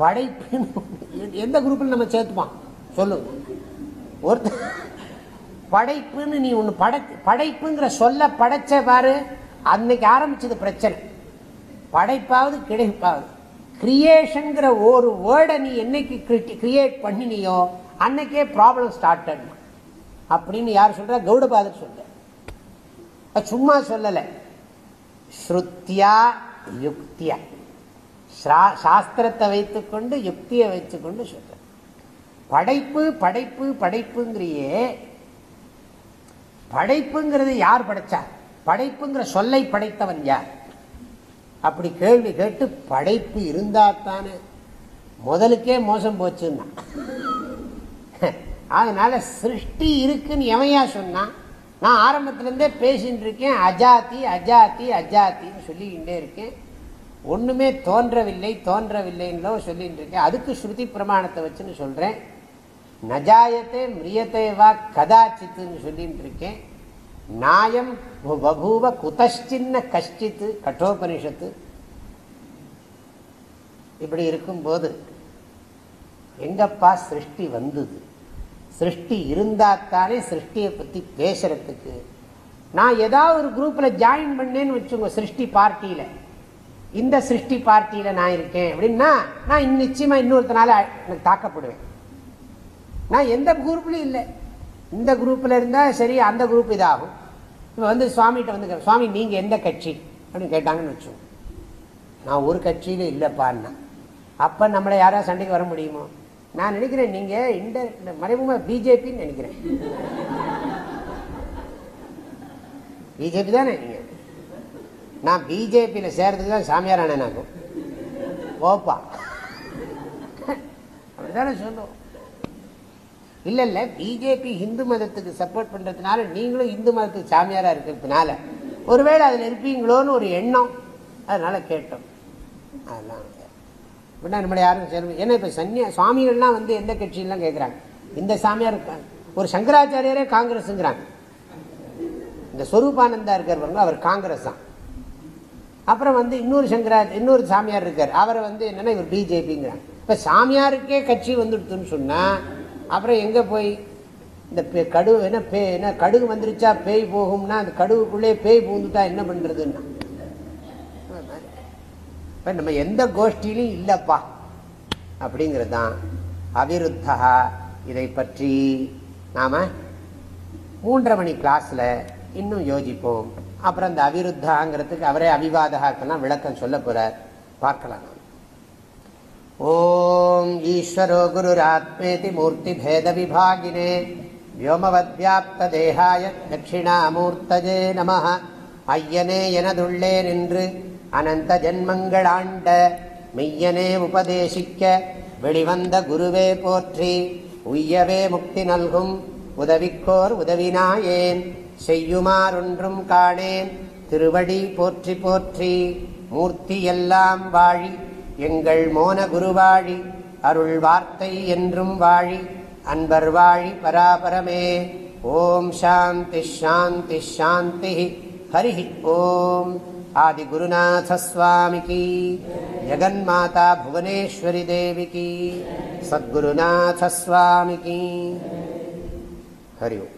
படைப்புன்னு எந்த குரூப்பில் நம்ம சேர்த்துப்பான் சொல்லுங்க ஒருத்தர் படைப்புன்னு நீ ஒன்று படை படைப்புங்கிற சொல்ல படைச்ச பாரு. அன்னைக்கு ஆரம்பிச்சது பிரச்சனை. படைப்பாவது கிடைப்பாவது. கிரியேஷன்கிற ஒரு வேர்டை நீ என்னைக்கு கிரியேட் பண்ணினியோ அன்னைக்கே ப்ராப்ளம் ஸ்டார்ட் அப்படின்னு யார் சொல்ற? கௌடபாதர் சொல்ற சும்மா சொல்லலை. ஸ்ருத்தியா யுக்தியா. சாஸ்திரத்தை வைத்துக்கொண்டு யுக்தியை வைத்துக்கொண்டு சொல்ற படைப்பு படைப்பு படைப்புங்கிறியே படைப்புங்கிறது யார் படைச்சா? படைப்புங்கிற சொல்லை படைத்தவன் யார்? அப்படி கேள்வி கேட்டு படைப்பு இருந்தா தானே. முதலுக்கே மோசம் போச்சுன்னா. அதனால சிருஷ்டி இருக்குன்னு எவையா சொன்னான் நான் ஆரம்பத்திலேருந்தே பேசிட்டு இருக்கேன் அஜாத்தி அஜாத்தி அஜாத்தின்னு சொல்லிக்கிட்டே இருக்கேன். ஒன்றுமே தோன்றவில்லை தோன்றவில்லைன்னு சொல்லிட்டு இருக்கேன். அதுக்கு ஸ்ருதி பிரமாணத்தை வச்சுன்னு சொல்கிறேன் நஜாயத்தே மிரியத்தை வா கதாச்சித்துன்னு சொல்லிட்டு இருக்கேன் நாயம் பபூவ குதச்சின்ன கஷ்டித்து கட்டோபனிஷத்து. இப்படி இருக்கும்போது எங்கப்பா சிருஷ்டி வந்தது? சிருஷ்டி இருந்தாத்தானே சிருஷ்டியை பற்றி பேசுறதுக்கு? நான் ஏதாவது ஒரு குரூப்பில் ஜாயின் பண்ணேன்னு வச்சுங்க சிருஷ்டி பார்ட்டியில். இந்த சிருஷ்டி பார்ட்டியில் நான் இருக்கேன் அப்படின்னா நான் நிச்சயமாக இன்னொருத்தனால எனக்கு தாக்கப்படுவேன். நான் எந்த குரூப்லையும் இல்லை. இந்த குரூப்பில் இருந்தால் சரி அந்த குரூப் இதாகும். இப்போ வந்து சுவாமிகிட்ட வந்து சுவாமி நீங்கள் எந்த கட்சி? அப்படின்னு கேட்டாங்கன்னு வச்சோம் நான் ஒரு கட்சியில் இல்லைப்பான்னா அப்போ நம்மளை யாராவது சண்டைக்கு வர முடியுமோ? நான் நினைக்கிறேன் நீங்கள் இந்த மறைமுகமாக பிஜேபின்னு நினைக்கிறேன். பிஜேபி தானே நீங்கள் நான் பிஜேபியில் சேர்றதுக்கு தான் சாமியார் ஆனேனாக்கும் ஓப்பா. அப்படிதானே சொல்லுவோம் இல்லை இல்லை பிஜேபி இந்து மதத்துக்கு சப்போர்ட் பண்ணுறதுனால நீங்களும் இந்து மதத்துக்கு சாமியாராக இருக்கிறதுனால ஒருவேளை அதில் இருப்பீங்களோன்னு ஒரு எண்ணம். அதனால கேட்டோம். அதெல்லாம் அப்படின்னா நம்மளை யாரும் சேரும். ஏன்னா இப்போ சன்னியா சுவாமிகள்லாம் வந்து எந்த கட்சியெல்லாம் கேட்குறாங்க இந்த சாமியார் ஒரு சங்கராச்சாரியரே காங்கிரஸுங்கிறாங்க. இந்த ஸ்வரூபானந்தா இருக்கிறவங்க அவர் காங்கிரஸ் தான். அப்புறம் வந்து இன்னொரு சங்கரா இன்னொரு சாமியார் இருக்கார். அவரை வந்து என்னன்னா இவர் பிஜேபிங்கிறாங்க இப்போ சாமியாருக்கே கட்சி வந்துடுதுன்னு சொன்னால் அப்புறம் எங்கே போய்? இந்த கடுகு என்ன பே என்ன கடுகு வந்துருச்சா பேய் போகும்னா அந்த கடுகுக்குள்ளே பேய் பூந்துட்டா என்ன பண்ணுறதுன்னா இப்போ நம்ம எந்த கோஷ்டிலையும் இல்லைப்பா. அப்படிங்கிறது தான் அவிருத்தா இதை பற்றி நாம் மூன்றரை மணி கிளாஸில் இன்னும் யோசிப்போம். அப்புறம் இந்த அவிருத்தாங்கிறதுக்கு அவரே அவிவாதகாக்கெல்லாம் விளக்கம் சொல்ல போகிறார் பார்க்கலாம். ஓம் ஈஸ்வரோ குருராத்மேதி மூர்த்தி பேத விபாகினே வியோமவத்யாப்த தட்சிணாமூர்த்தஜே நம ஐயனே எனதுள்ளே நின்று அனந்த ஜென்மங்களாண்ட மெய்யனே உபதேசிக்க வெளிவந்த குருவே போற்றி உய்யவே முக்தி நல்கும் உதவிக்கோர் உதவினாயேன் செய்யுமாறொன்றும் காணேன் திருவடி போற்றி போற்றி மூர்த்தி எல்லாம் வாழி எங்கள் மோன குருவாழி அருள் வார்த்தை என்றும் வாழி அன்பர் வாழி பராபரமே. ஓம் சாந்தி ஷாந்தி ஷாந்தி ஹரி ஓம். ஆதிகுருநாசஸ்வாமிக்கு ஜெகன்மாதா புவனேஸ்வரி தேவிக்கு சத்குருநாசஸ்வாமிக்கு ஹரி ஓம்.